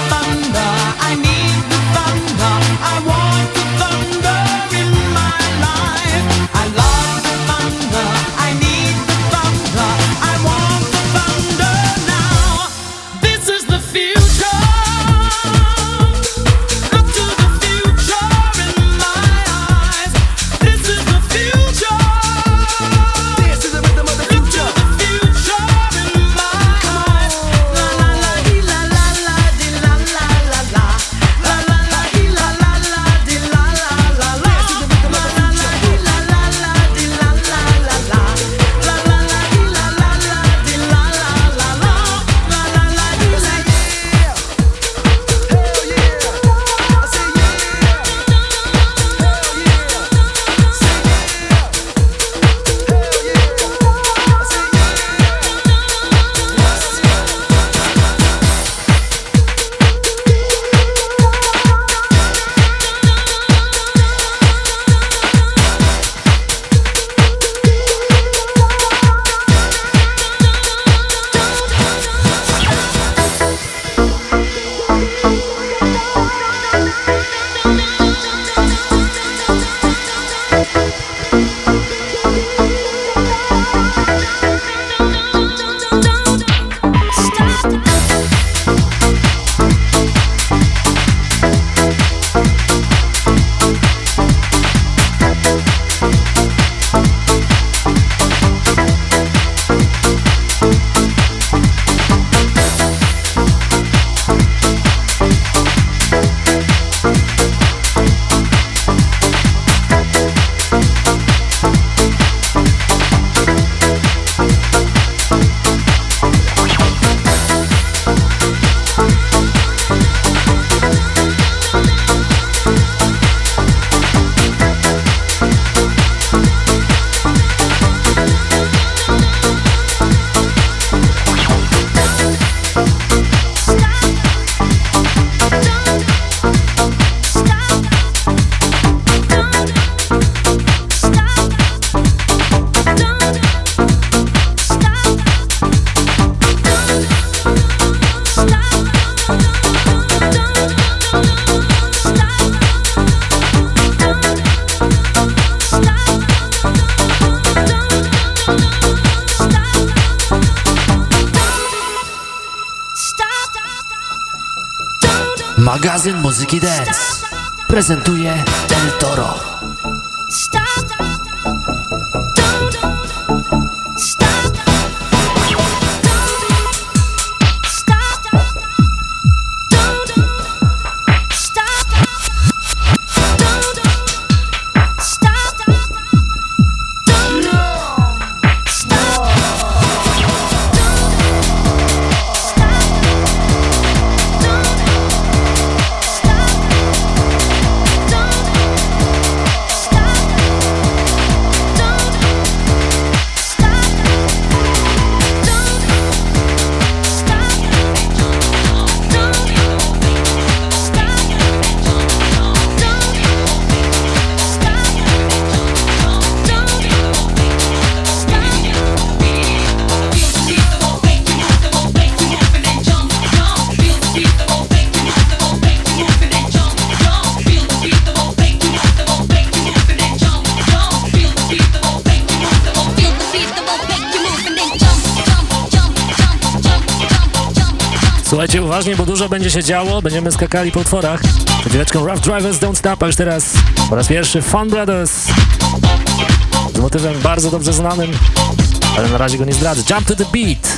prezentuje działo, będziemy skakali po utworach. Chwileczką Rough Drivers Don't Stop, a już teraz po raz pierwszy Fun Brothers z motywem bardzo dobrze znanym, ale na razie go nie zdradzę. Jump to the beat!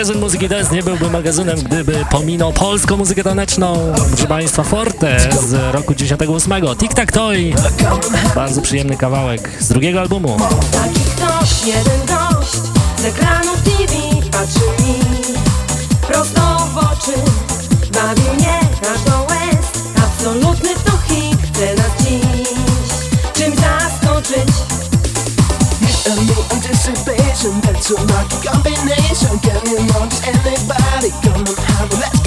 magazyn Muzyki Dance nie byłby magazynem, gdyby pominął polską muzykę taneczną. Proszę Państwa, Forte z roku 98. Tic Tac Toy. Bardzo przyjemny kawałek z drugiego albumu. Taki ktoś, jeden gość z ekranów TV patrzy mi prosto w oczy, bawi passion, that's a lucky combination. Can you notice anybody? Come and have a let's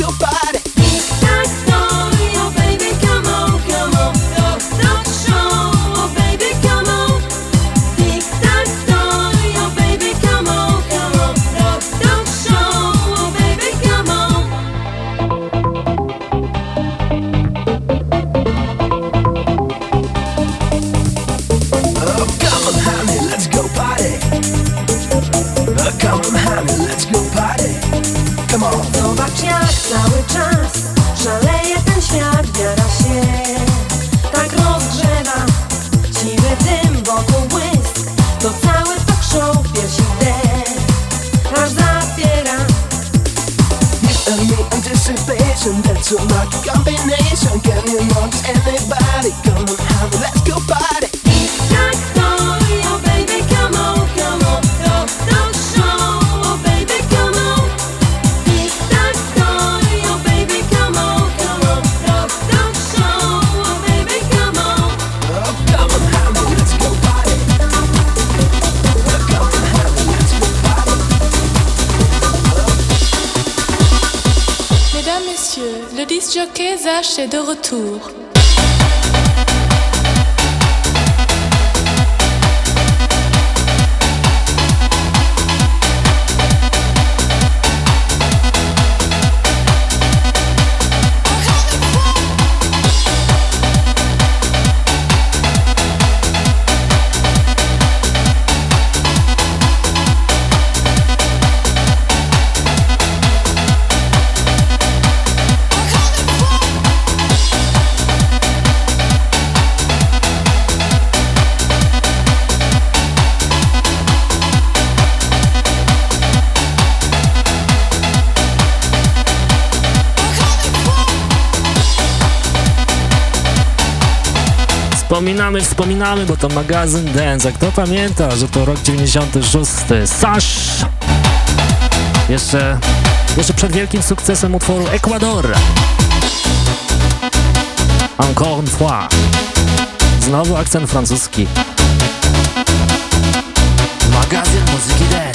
so get me mugs and they buy marchait de retour. Wspominamy, wspominamy, bo to magazyn Dance. A kto pamięta, że to rok 96? Sash! Jeszcze, jeszcze przed wielkim sukcesem utworu Ecuador. Encore une fois. Znowu akcent francuski. Magazyn Muzyki Dance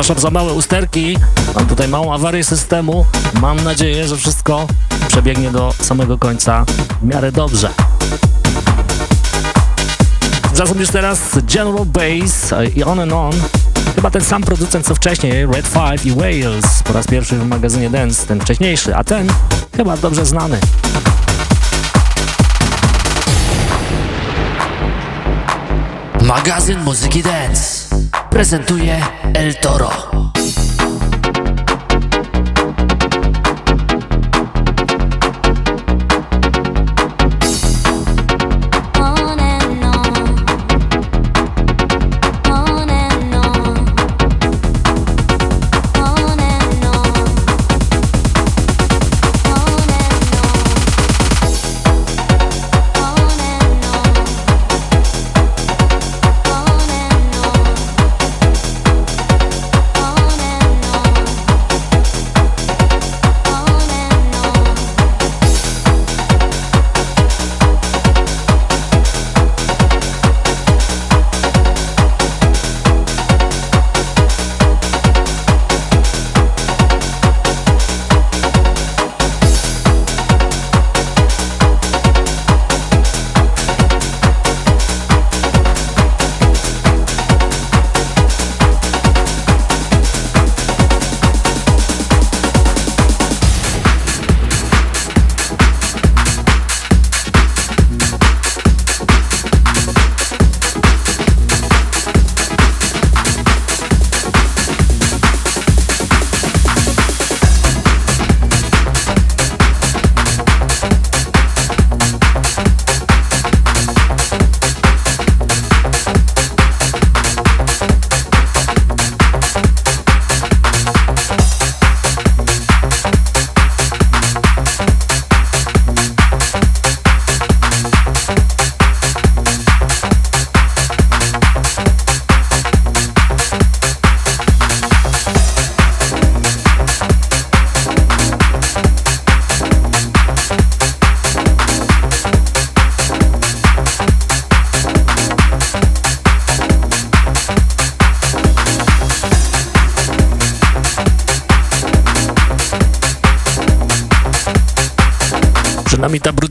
Przepraszam za małe usterki. Mam tutaj małą awarię systemu. Mam nadzieję, że wszystko przebiegnie do samego końca w miarę dobrze. Zatem już teraz General Bass i On and On. Chyba ten sam producent co wcześniej, Red Five i Wales, po raz pierwszy w magazynie Dance, ten wcześniejszy, a ten chyba dobrze znany. Magazyn Muzyki Dance prezentuje El Toro.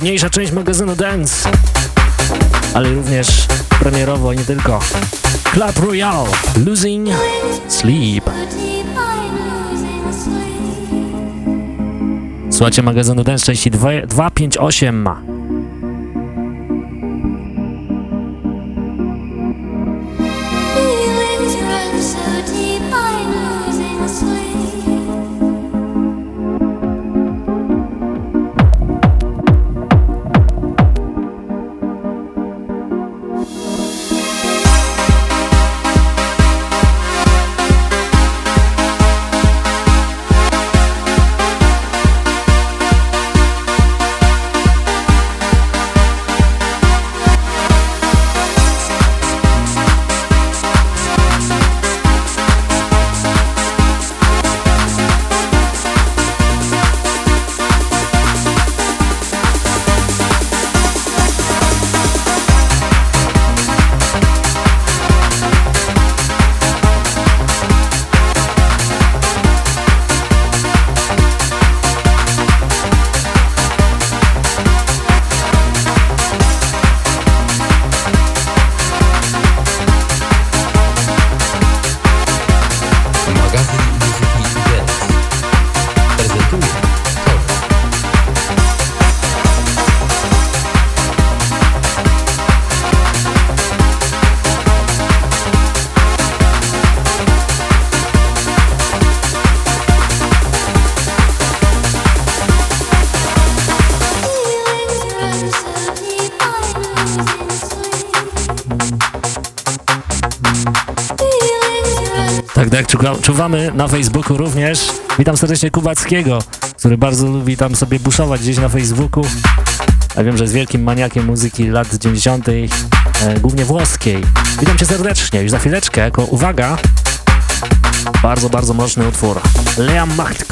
Brudniejsza część magazynu Dance, ale również premierowo nie tylko. Club Royale, Losing Sleep. Słuchajcie magazynu Dance części 2- 258. czuwamy na Facebooku również. Witam serdecznie Kubackiego, który bardzo lubi tam sobie buszować gdzieś na Facebooku. Ja wiem, że jest wielkim maniakiem muzyki lat 90., e, głównie włoskiej. Witam cię serdecznie, już za chwileczkę, jako uwaga, bardzo, bardzo mocny utwór. Lea macht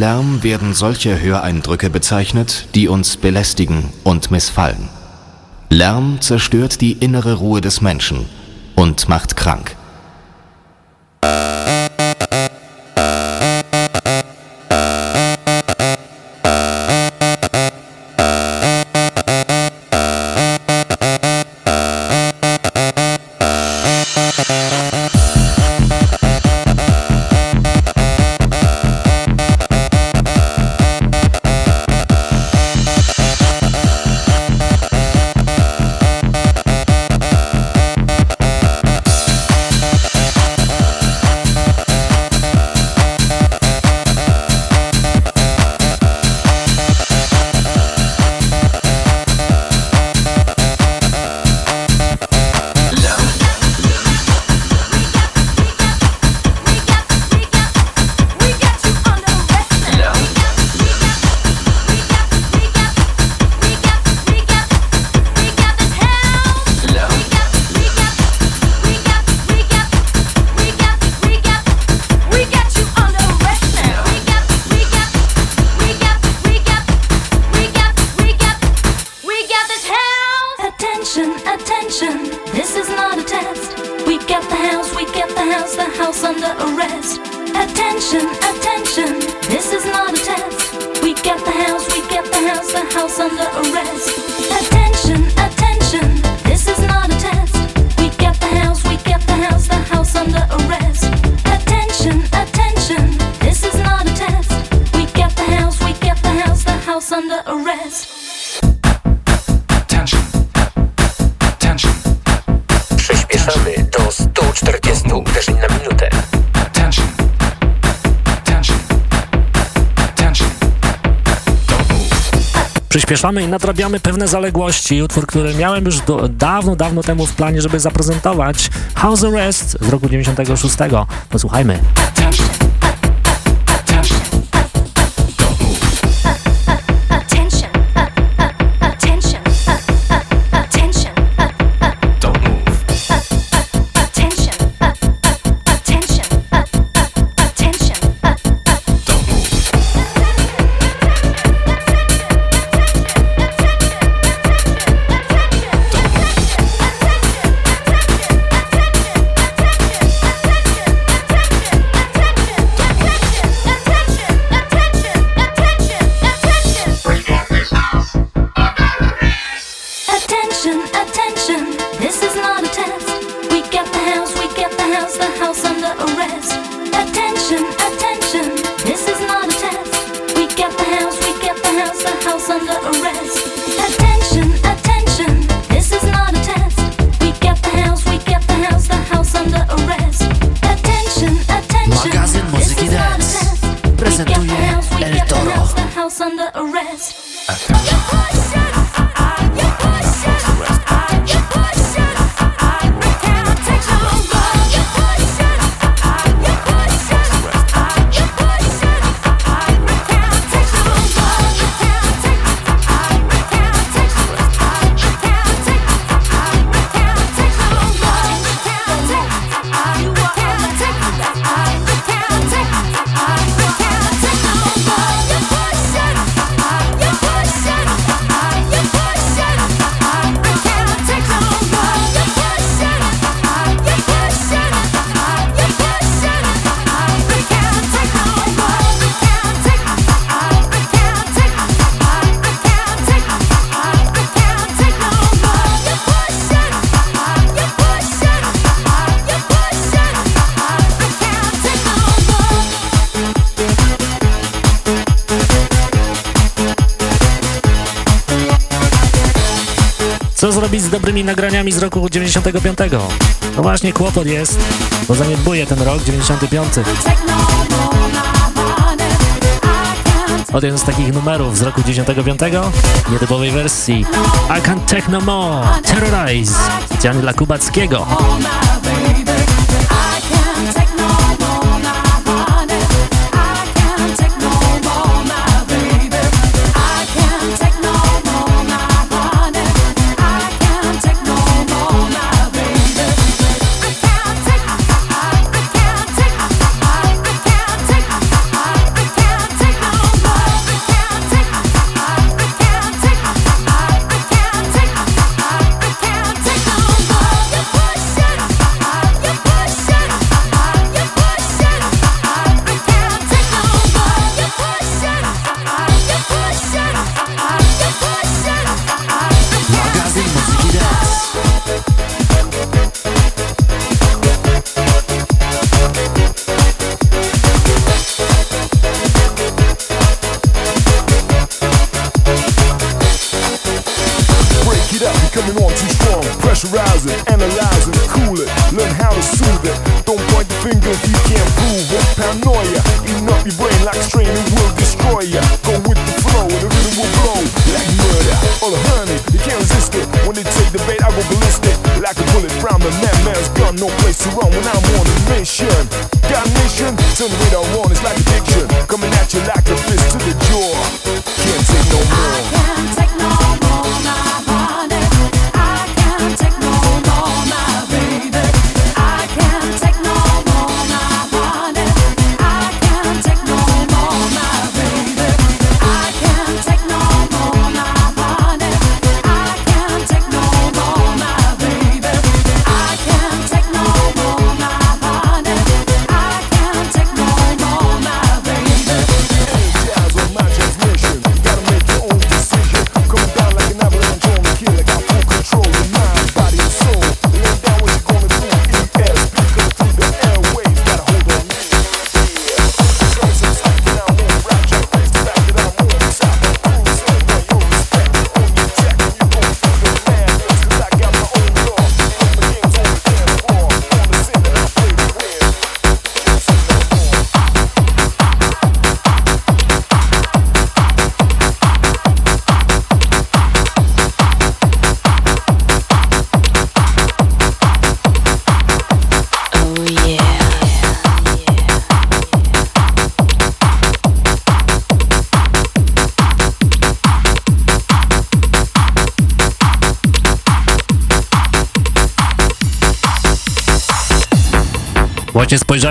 Lärm werden solche Höreindrücke bezeichnet, die uns belästigen und missfallen. Lärm zerstört die innere Ruhe des Menschen und macht krank. Przyspieszamy i nadrabiamy pewne zaległości. Utwór, który miałem już do, dawno, dawno temu w planie, żeby zaprezentować. House Arrest z roku 96. Posłuchajmy. robić z dobrymi nagraniami z roku 95? To no właśnie kłopot jest, bo zaniedbuje ten rok 95. Od jeden z takich numerów z roku 95, nietypowej wersji I Can't Take No More, Terrorize, Janila Kubackiego.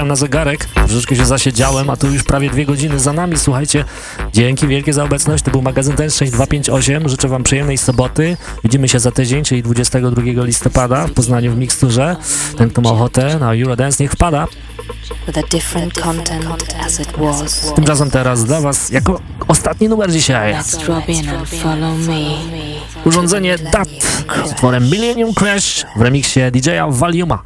na zegarek, troszeczkę się zasiedziałem, a tu już prawie dwie godziny za nami, słuchajcie. Dzięki wielkie za obecność, to był magazyn Ten 6258, życzę Wam przyjemnej soboty, widzimy się za tydzień, czyli 22 listopada w Poznaniu w Miksturze. Ten, kto ma ochotę na Eurodance, niech wpada. Tymczasem teraz dla Was jako ostatni numer dzisiaj. Urządzenie DAT z utworem Millennium Crash w remiksie DJ-a Valiuma.